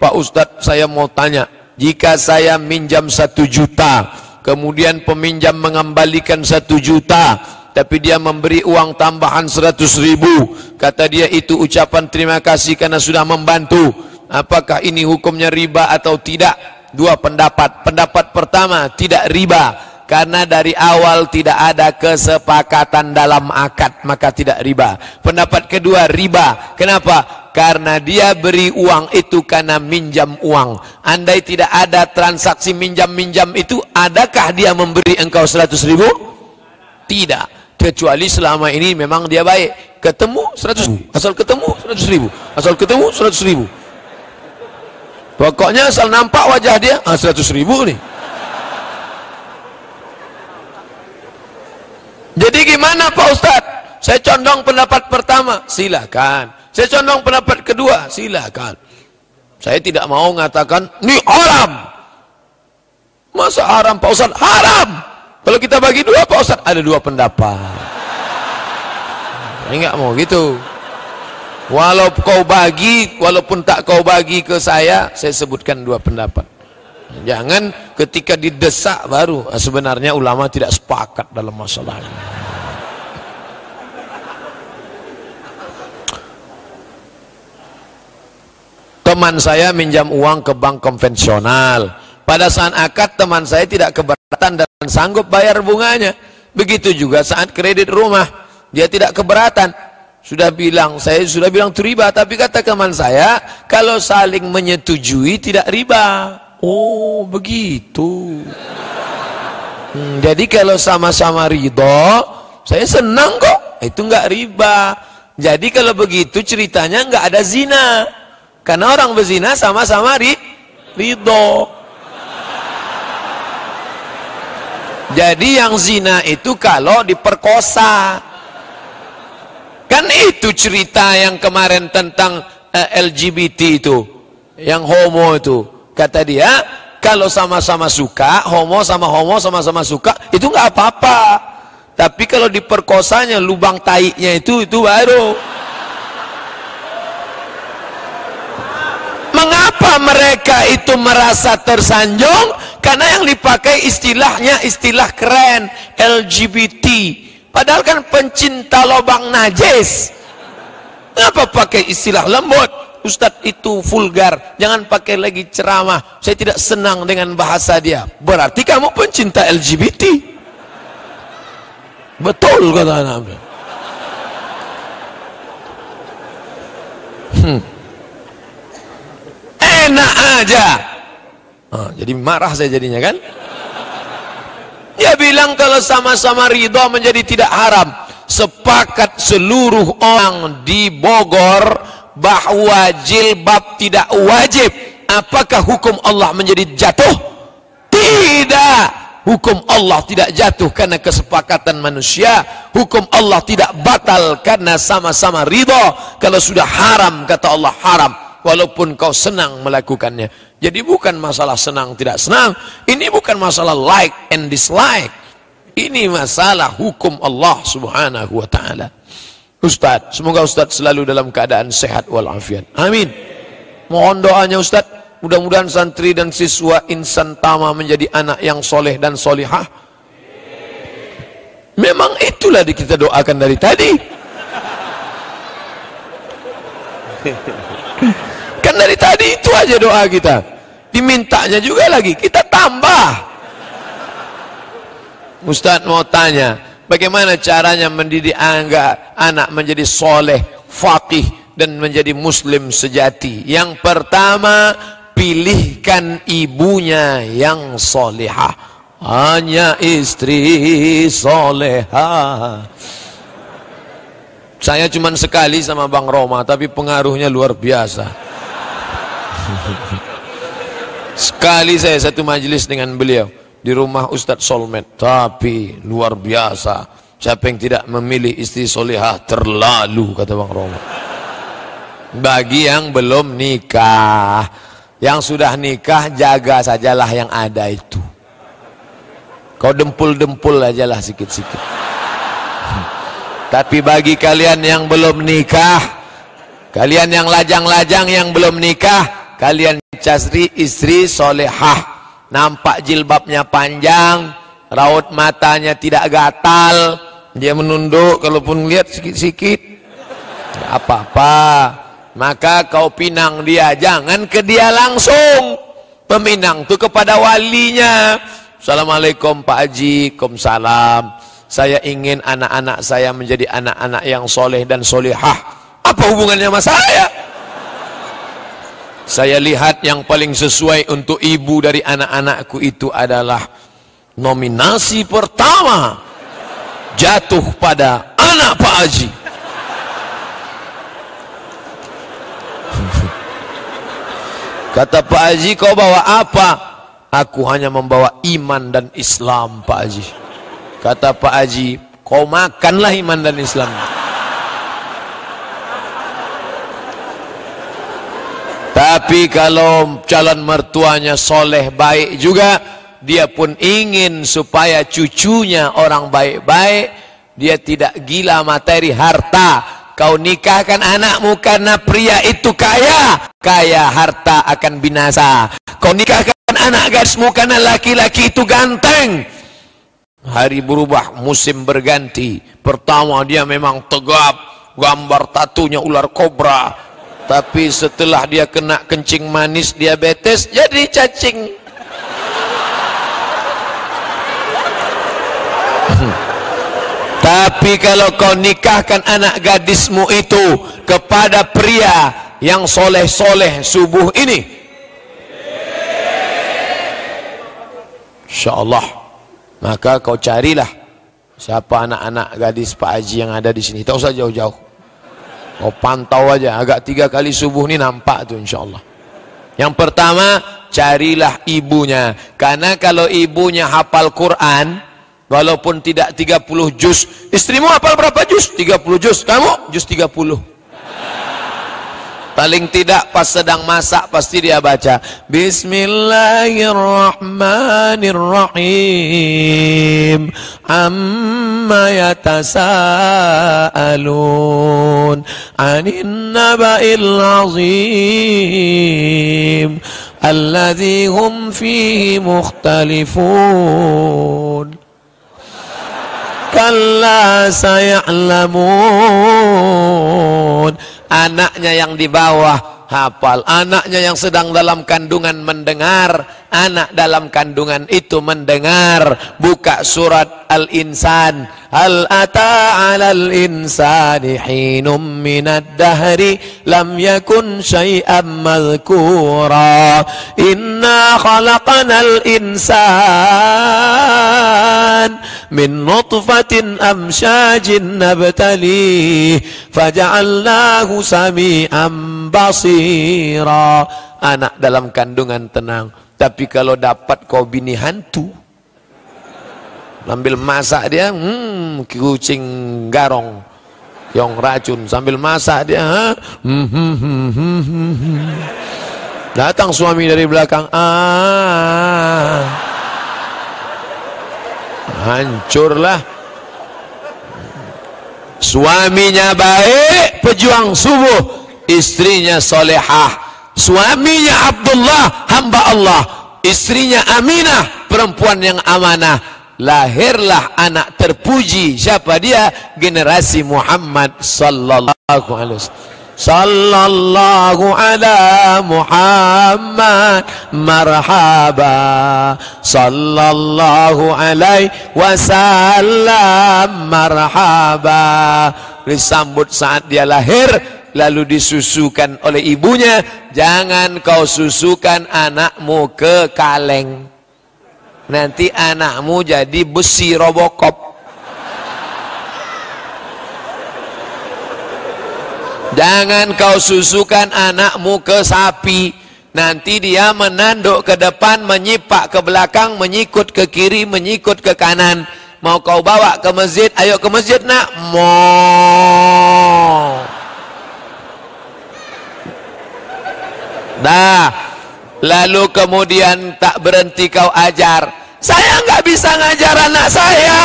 Pak Ustadz saya mau tanya. Jika saya minjam satu juta. Kemudian peminjam mengembalikan satu juta tapi dia memberi uang tambahan seratus ribu. Kata dia itu ucapan terima kasih karena sudah membantu. Apakah ini hukumnya riba atau tidak? Dua pendapat. Pendapat pertama tidak riba karena dari awal tidak ada kesepakatan dalam akad maka tidak riba. Pendapat kedua riba. Kenapa karena dia beri uang itu karena minjam uang. Andai tidak ada transaksi minjam-minjam itu adakah dia memberi engkau seratus ribu? Tidak. Kecuali selama ini memang dia baik. Ketemu 100 ribu asal ketemu 100 ribu. Asal ketemu 100 ribu. Pokoknya asal nampak wajah dia ah, 100 ribu nih. Jadi gimana Pak Ustad saya condong pendapat pertama. Silakan saya condong pendapat kedua silakan saya tidak mau mengatakan ini haram masa haram Pak Ustad haram kalau kita bagi dua Pak Ustaz ada dua pendapat. Saya enggak mau gitu. Walau kau bagi, walaupun tak kau bagi ke saya, saya sebutkan dua pendapat. Jangan ketika didesak baru sebenarnya ulama tidak sepakat dalam masalah ini. Teman saya minjam uang ke bank konvensional. Pada saat akad teman saya tidak keberatan dan sanggup bayar bunganya. Begitu juga saat kredit rumah, dia tidak keberatan. Sudah bilang, saya sudah bilang itu riba, tapi kata teman saya, kalau saling menyetujui tidak riba. Oh, begitu. Hmm, jadi kalau sama-sama ridho, saya senang kok. Itu enggak riba. Jadi kalau begitu ceritanya enggak ada zina. Karena orang berzina sama-sama ridho. Jadi yang zina itu kalau diperkosa. Kan itu cerita yang kemarin tentang eh, LGBT itu. Yang homo itu. Kata dia, kalau sama-sama suka, homo sama homo sama-sama suka, itu nggak apa-apa. Tapi kalau diperkosanya lubang taiknya itu itu baru. Mengapa mereka itu merasa tersanjung? Karena yang dipakai istilahnya istilah keren LGBT. Padahal kan pencinta lobang najis. Kenapa pakai istilah lembut? Ustadz itu vulgar. Jangan pakai lagi ceramah. Saya tidak senang dengan bahasa dia. Berarti kamu pencinta LGBT. Betul kata anak. Hmm. Enak aja Oh, jadi marah saya jadinya kan? Dia bilang kalau sama-sama ridho menjadi tidak haram. Sepakat seluruh orang di Bogor bahwa jilbab tidak wajib. Apakah hukum Allah menjadi jatuh? Tidak. Hukum Allah tidak jatuh karena kesepakatan manusia. Hukum Allah tidak batal karena sama-sama ridho. Kalau sudah haram, kata Allah haram walaupun kau senang melakukannya. Jadi bukan masalah senang tidak senang, ini bukan masalah like and dislike. Ini masalah hukum Allah Subhanahu wa taala. Ustaz, semoga Ustaz selalu dalam keadaan sehat walafiat. Amin. Mohon doanya Ustaz, mudah-mudahan santri dan siswa insan tama menjadi anak yang soleh dan solihah. Memang itulah kita doakan dari tadi. Kan dari tadi itu aja doa kita. Dimintanya juga lagi, kita tambah. Ustaz mau tanya, bagaimana caranya mendidik anak, anak menjadi soleh, faqih, dan menjadi muslim sejati? Yang pertama, pilihkan ibunya yang solehah. Hanya istri solehah. Saya cuma sekali sama Bang Roma, tapi pengaruhnya luar biasa. Sekali saya satu majelis dengan beliau di rumah Ustadz Solmed, tapi luar biasa. Siapa yang tidak memilih istri solehah terlalu kata Bang Romo. Bagi yang belum nikah, yang sudah nikah jaga sajalah yang ada itu. Kau dempul-dempul aja lah sikit-sikit. Tapi bagi kalian yang belum nikah, kalian yang lajang-lajang yang belum nikah, kalian cari istri solehah nampak jilbabnya panjang, raut matanya tidak gatal, dia menunduk kalaupun lihat sikit-sikit, apa-apa. Maka kau pinang dia, jangan ke dia langsung. Peminang tu kepada walinya. Assalamualaikum Pak Haji, Salam. Saya ingin anak-anak saya menjadi anak-anak yang soleh dan solehah. Apa hubungannya sama saya? Saya lihat yang paling sesuai untuk ibu dari anak-anakku itu adalah nominasi pertama jatuh pada anak Pak Haji. Kata Pak Haji, kau bawa apa? Aku hanya membawa iman dan Islam, Pak Haji. Kata Pak Haji, kau makanlah iman dan Islam. Tapi kalau calon mertuanya soleh baik juga, dia pun ingin supaya cucunya orang baik-baik, dia tidak gila materi harta. Kau nikahkan anakmu karena pria itu kaya, kaya harta akan binasa. Kau nikahkan anak gadismu karena laki-laki itu ganteng. Hari berubah, musim berganti. Pertama dia memang tegap, gambar tatunya ular kobra tapi setelah dia kena kencing manis diabetes jadi cacing. Tapi kalau kau nikahkan anak gadismu itu kepada pria yang soleh-soleh subuh ini. insyaAllah. Maka kau carilah siapa anak-anak gadis Pak Haji yang ada di sini. Tak usah jauh-jauh Oh pantau aja, agak tiga kali subuh ni nampak tu insya Allah. Yang pertama, carilah ibunya. Karena kalau ibunya hafal Quran, walaupun tidak 30 juz, istrimu hafal berapa juz? 30 juz. Kamu? Juz 30. Paling tidak pas sedang masak pasti dia baca Bismillahirrahmanirrahim Amma yatasa'alun Anin naba'il azim Alladhi hum fihi mukhtalifun. Kalla saya'lamun anaknya yang di bawah hafal, anaknya yang sedang dalam kandungan mendengar, anak dalam kandungan itu mendengar. Buka surat Al-Insan. Hal ata 'alal insani hinum minad dahri lam yakun syai'an madhkura. Inna khalaqnal insan min nutfatin amsyajin nabtalih faja'alnahu sami'an basira. Anak dalam kandungan tenang tapi kalau dapat kau bini hantu, sambil masak dia, hmm, kucing garong, yang racun. Sambil masak dia, hmm, hmm, hmm, hmm, hmm. datang suami dari belakang, ah, hancurlah. Suaminya baik, pejuang subuh, istrinya solehah suaminya Abdullah hamba Allah. Istrinya Aminah perempuan yang amanah. Lahirlah anak terpuji. Siapa dia? Generasi Muhammad sallallahu alaihi wasallam. Sallallahu ala Muhammad. Marhaba. Sallallahu alaihi wasallam. Marhaba. Disambut saat dia lahir lalu disusukan oleh ibunya jangan kau susukan anakmu ke kaleng. Nanti anakmu jadi besi robokop. Jangan kau susukan anakmu ke sapi. Nanti dia menanduk ke depan menyipak ke belakang menyikut ke kiri menyikut ke kanan. Mau kau bawa ke masjid? Ayo ke masjid nak. Mau dah. Lalu kemudian tak berhenti kau ajar. Saya nggak bisa ngajar anak saya.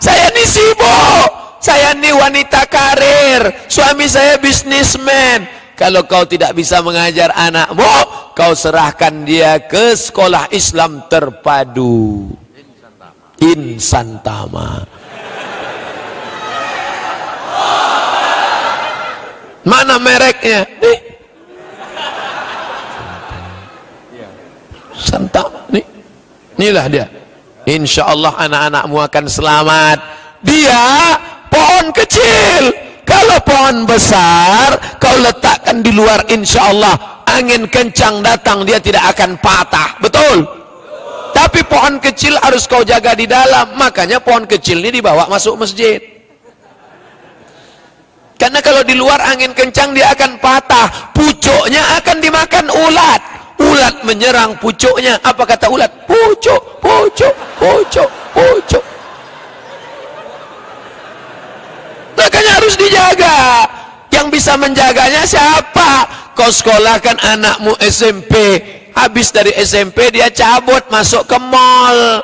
Saya ini sibuk. Saya ini wanita karir. Suami saya bisnismen kalau kau tidak bisa mengajar anakmu kau serahkan dia ke sekolah Islam terpadu. Insantama mana mereknya? Nih Santama nih inilah dia. Insya Allah anak-anakmu akan selamat. Dia pohon kecil. Kalau pohon besar kau letakkan di luar insya Allah angin kencang datang dia tidak akan patah. Betul? Tapi pohon kecil harus kau jaga di dalam. Makanya pohon kecil ini dibawa masuk masjid. Karena kalau di luar angin kencang dia akan patah. Pucuknya akan dimakan ulat ulat menyerang pucuknya. Apa kata ulat? Pucuk pucuk pucuk pucuk. Makanya harus dijaga. Yang bisa menjaganya siapa? Kau sekolahkan anakmu SMP habis dari SMP dia cabut masuk ke mall.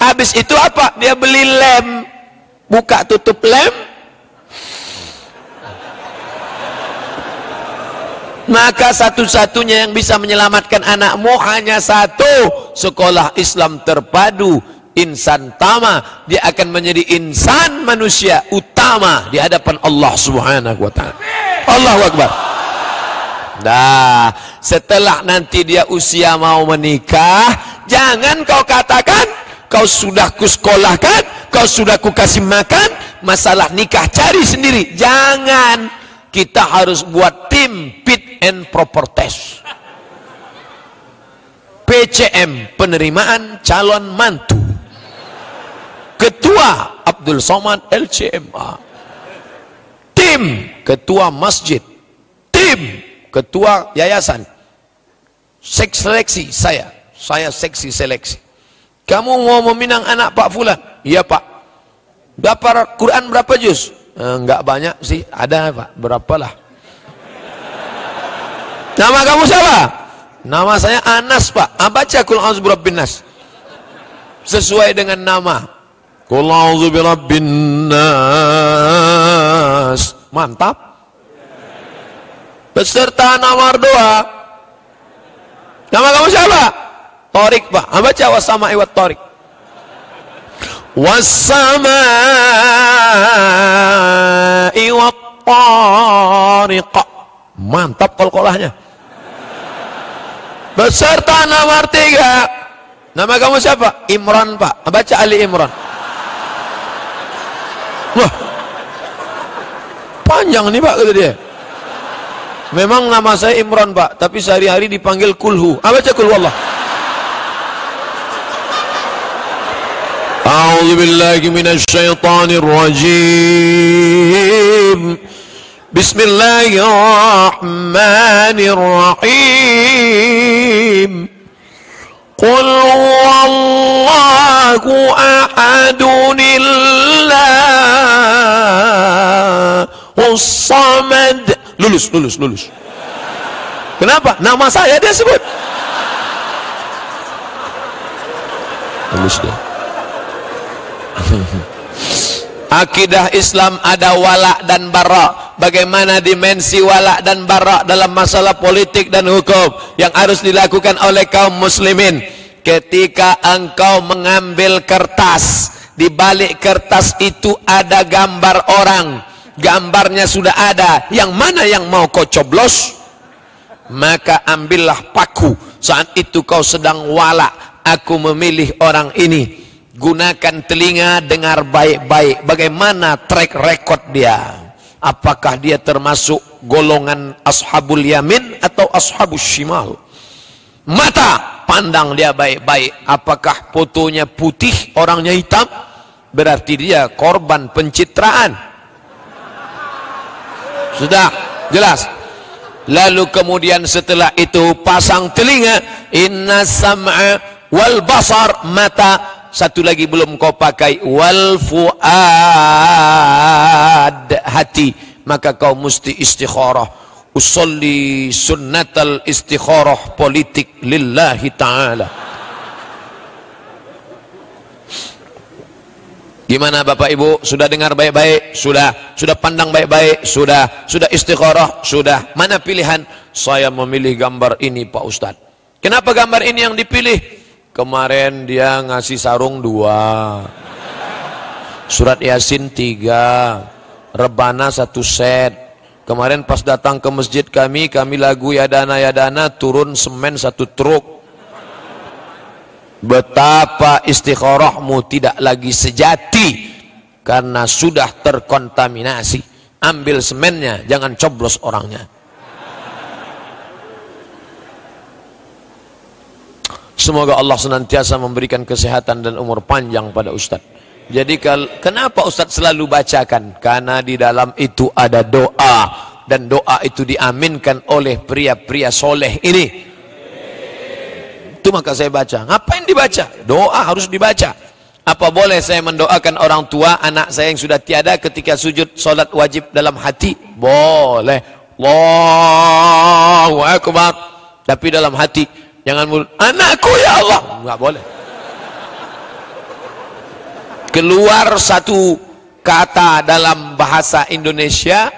Habis itu apa? Dia beli lem. Buka tutup lem maka satu-satunya yang bisa menyelamatkan anakmu hanya satu sekolah Islam terpadu insan tama dia akan menjadi insan manusia utama di hadapan Allah Subhanahu wa taala. Allahu akbar. Nah, setelah nanti dia usia mau menikah, jangan kau katakan kau sudah kusekolahkan, kau sudah kukasih makan, masalah nikah cari sendiri. Jangan. Kita harus buat tim fit and proper test. PCM, penerimaan calon mantu. Ketua Abdul Somad LCMA tim ketua masjid. Tim ketua yayasan. Seks seleksi saya. Saya seksi seleksi kamu mau meminang anak Pak Fulan? Iya Pak. Berapa Quran berapa juz? Eh, enggak banyak sih. Ada Pak. Berapalah nama kamu siapa nama saya Anas Pak ah, baca Quran Quran Nas sesuai dengan nama Qul a'udzu birabbin nas. Mantap. Beserta nomor dua. Nama kamu siapa? Torik, Pak. Ah, baca wasama iwat Torik. Wasama iwat Torik. Mantap kolkolahnya. Beserta nomor tiga. Nama kamu siapa? Imran, Pak. Ah, baca Ali Imran. Wah. Panjang nih Pak kata dia. Memang nama saya Imran Pak, tapi sehari-hari dipanggil Kulhu. Apa baca Kulhu Allah? A'udzu billahi minasy syaithanir. بسم الله الرحمن الرحيم قل هو الله أحد الله الصمد لولس لولس لولس Kenapa? Nama saya dia sebut. Lulus dia. akidah Islam ada wala dan bara. Bagaimana dimensi wala dan bara dalam masalah politik dan hukum yang harus dilakukan oleh kaum muslimin? Ketika engkau mengambil kertas di balik kertas itu ada gambar orang. Gambarnya sudah ada. Yang mana yang mau kau coblos? Maka ambillah paku. Saat itu kau sedang wala aku memilih orang ini gunakan telinga dengar baik-baik. Bagaimana track record dia? Apakah dia termasuk golongan ashabul yamin atau ashabus shimal? Mata pandang dia baik-baik. Apakah fotonya putih orangnya hitam? Berarti dia korban pencitraan. Sudah jelas. Lalu kemudian setelah itu pasang telinga. Inna sam'a wal basar mata satu lagi belum kau pakai wal fuad hati maka kau mesti istikharah usolli sunnatal istikharah politik lillahi ta'ala Gimana Bapak Ibu? Sudah dengar baik-baik? Sudah. Sudah pandang baik-baik? Sudah. Sudah istikharah? Sudah. Mana pilihan? Saya memilih gambar ini Pak Ustadz. Kenapa gambar ini yang dipilih? Kemarin dia ngasih sarung dua. Surat Yasin tiga. Rebana satu set. Kemarin pas datang ke masjid kami, kami lagu Yadana Yadana turun semen satu truk. Betapa istikharahmu tidak lagi sejati karena sudah terkontaminasi. Ambil semennya, jangan coblos orangnya. Semoga Allah senantiasa memberikan kesehatan dan umur panjang pada Ustaz. Jadi kenapa Ustaz selalu bacakan? Karena di dalam itu ada doa dan doa itu diaminkan oleh pria-pria soleh ini. Itu maka saya baca. Ngapain dibaca? Doa harus dibaca. Apa boleh saya mendoakan orang tua anak saya yang sudah tiada ketika sujud solat wajib dalam hati? Boleh. Allahu Akbar. Tapi dalam hati. Jangan mulut. Anakku ya Allah. Enggak boleh. Keluar satu kata dalam bahasa Indonesia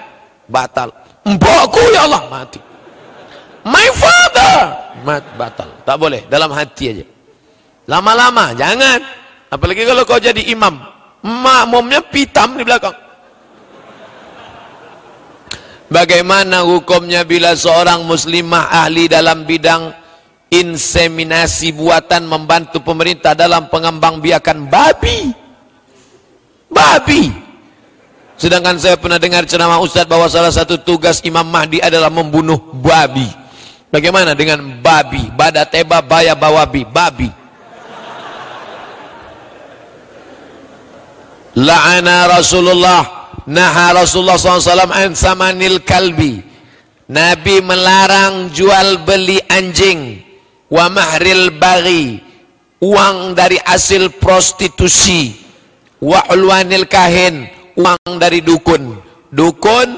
batal. Mbokku ya Allah mati. My father mat batal. Tak boleh dalam hati aja. Lama-lama jangan. Apalagi kalau kau jadi imam, makmumnya pitam di belakang. Bagaimana hukumnya bila seorang muslimah ahli dalam bidang inseminasi buatan membantu pemerintah dalam pengembang biakan babi? Babi. Sedangkan saya pernah dengar ceramah Ustaz bahwa salah satu tugas Imam Mahdi adalah membunuh babi. Bagaimana dengan babi? Badateba baya bawabi, babi. La'ana Rasulullah Naha Rasulullah SAW an samanil kalbi Nabi melarang jual beli anjing Wa mahril bagi Uang dari hasil prostitusi Wa ulwanil kahin Uang dari dukun Dukun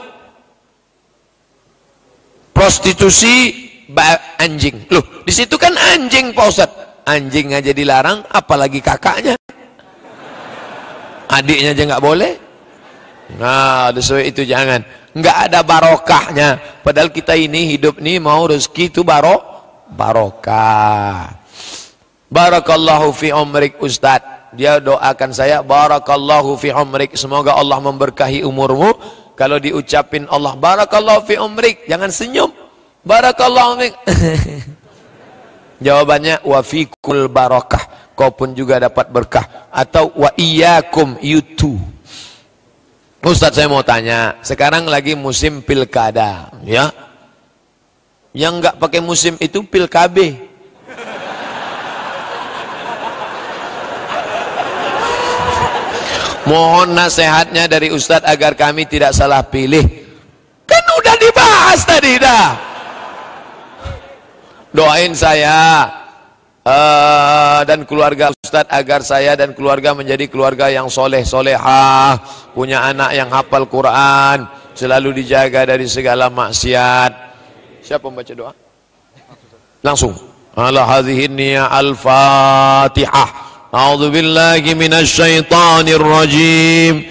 Prostitusi anjing. Loh, di situ kan anjing Pak. Anjing aja dilarang, apalagi kakaknya. Adiknya aja nggak boleh. Nah, sesuai itu jangan. Nggak ada barokahnya. Padahal kita ini hidup nih mau rezeki itu barok barokah. Barakallahu fi umrik Ustaz. Dia doakan saya barakallahu fi umrik. Semoga Allah memberkahi umurmu. Kalau diucapin Allah barakallahu fi umrik, jangan senyum. Barakallahu fiik. Jawabannya wa fikul barakah. Kau pun juga dapat berkah atau wa iyyakum yutu. Ustaz saya mau tanya, sekarang lagi musim pilkada, ya. Yang enggak pakai musim itu pilkabe. Mohon nasihatnya dari Ustadz agar kami tidak salah pilih. Kan udah dibahas tadi dah doain saya uh, dan keluarga Ustadz agar saya dan keluarga menjadi keluarga yang soleh solehah punya anak yang hafal Quran selalu dijaga dari segala maksiat siapa membaca doa? Langsung. Ala hadhihi al-fatihah. A'udzu billahi minasy syaithanir rajim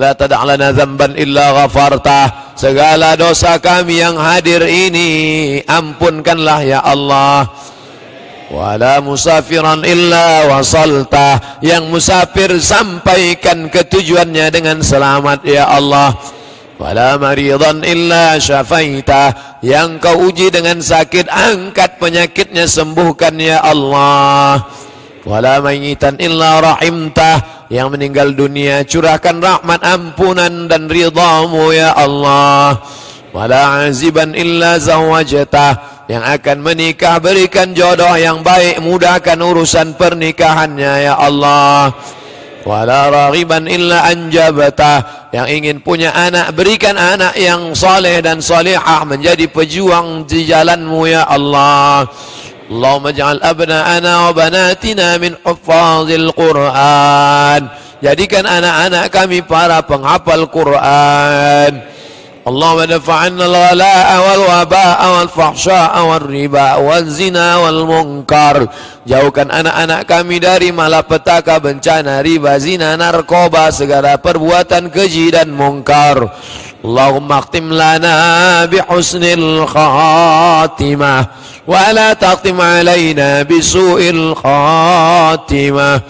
La tada' lana dzamban illa ghafartah. Segala dosa kami yang hadir ini ampunkanlah ya Allah. Wala musafiran illa wasalta. Yang musafir sampaikan ketujuannya dengan selamat ya Allah. Wala maridan illa syafaita. Yang kau uji dengan sakit angkat penyakitnya sembuhkan ya Allah. Wala mayyitan illa rahimtah yang meninggal dunia curahkan rahmat ampunan dan ridhamu ya Allah. Wala aziban illa zawajtah yang akan menikah berikan jodoh yang baik mudahkan urusan pernikahannya ya Allah. Wala raghiban illa anjabata yang ingin punya anak berikan anak yang saleh dan salihah menjadi pejuang di jalanmu ya Allah Allahumma ja'al abna'ana wa banatina min huffazil Qur'an jadikan anak-anak kami para penghafal Quran اللهم ادفع عنا الغلاء والوباء والفحشاء والربا والزنا والمنكر jauhkan anak-anak kami dari malapetaka bencana riba zina narkoba segala perbuatan keji dan mungkar Akhtim lana bihusnil khatimah wa la taqtim alaina bisu'il khatimah.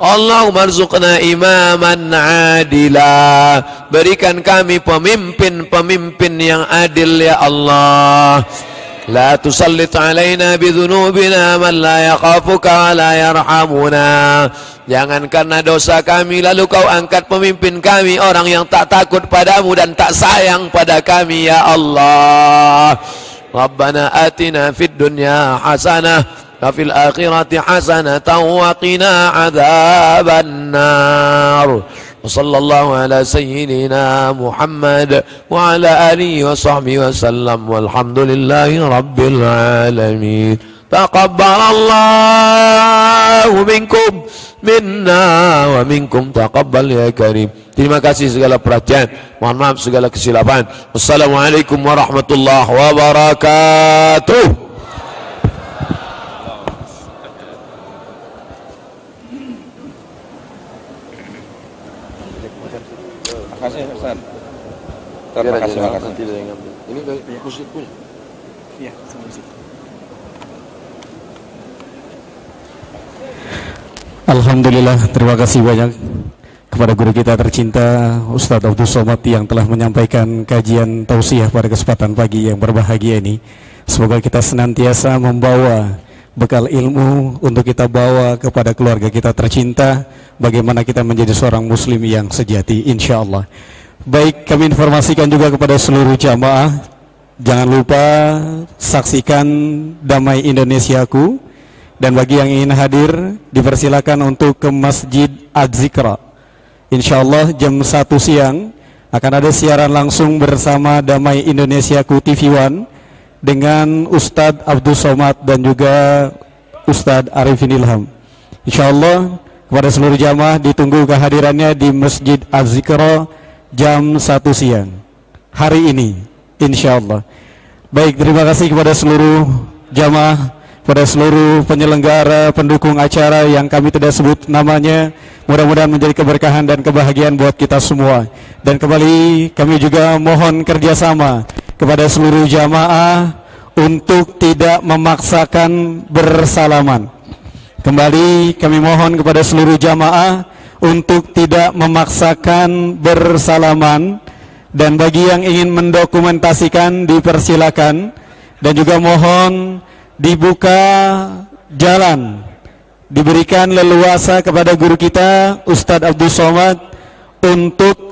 Allahumma arzuqna imaman adila. Berikan kami pemimpin-pemimpin yang adil ya Allah La tusallit alaina bidhunubina man la yakhafuka wa la yarhamuna Jangan karena dosa kami lalu kau angkat pemimpin kami Orang yang tak takut padamu dan tak sayang pada kami ya Allah Rabbana atina fid dunya hasanah وفي الآخرة حسنة وقنا عذاب النار وصلى الله على سيدنا محمد وعلى آله وصحبه وسلم والحمد لله رب العالمين تقبل الله منكم wa minkum taqabbal ya karim terima kasih segala perhatian mohon maaf segala kesilapan wassalamualaikum warahmatullahi wabarakatuh Terima kasih, terima kasih. Tidak yang ngambil. Ini punya. Iya, sama. Alhamdulillah, terima kasih banyak kepada guru kita tercinta Ustadz Abdul Somad yang telah menyampaikan kajian tausiah pada kesempatan pagi yang berbahagia ini. Semoga kita senantiasa membawa bekal ilmu untuk kita bawa kepada keluarga kita tercinta bagaimana kita menjadi seorang muslim yang sejati insya Allah Baik, kami informasikan juga kepada seluruh jamaah Jangan lupa saksikan Damai Indonesiaku. Dan bagi yang ingin hadir Dipersilakan untuk ke Masjid Az-Zikra. Insya Allah jam 1 siang Akan ada siaran langsung bersama Damai Indonesiaku TV One Dengan Ustadz Abdul Somad dan juga Ustadz Arifin Ilham. Insya Allah kepada seluruh jamaah ditunggu kehadirannya di Masjid Az-Zikra jam 1 siang. Hari ini insya Allah baik terima kasih kepada seluruh jamaah pada seluruh penyelenggara pendukung acara yang kami tidak sebut namanya. Mudah-mudahan menjadi keberkahan dan kebahagiaan buat kita semua. Dan kembali kami juga mohon kerjasama kepada seluruh jamaah untuk tidak memaksakan bersalaman. Kembali kami mohon kepada seluruh jamaah untuk tidak memaksakan bersalaman. Dan bagi yang ingin mendokumentasikan dipersilakan. Dan juga mohon dibuka jalan. Diberikan leluasa kepada guru kita Ustadz Abdul Somad untuk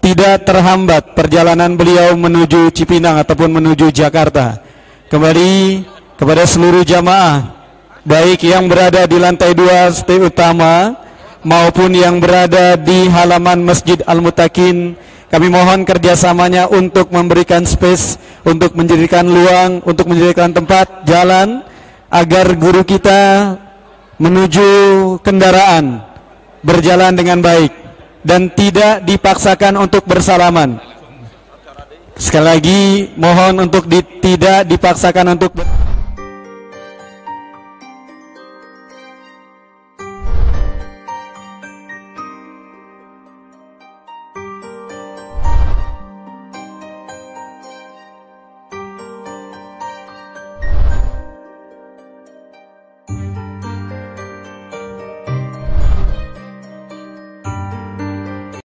tidak terhambat perjalanan beliau menuju Cipinang ataupun menuju Jakarta. Kembali kepada seluruh jamaah baik yang berada di lantai dua state utama maupun yang berada di halaman Masjid Al-Mutakin kami mohon kerjasamanya untuk memberikan space untuk menjadikan luang untuk menjadikan tempat jalan agar guru kita menuju kendaraan berjalan dengan baik dan tidak dipaksakan untuk bersalaman. Sekali lagi mohon untuk di, tidak dipaksakan untuk ber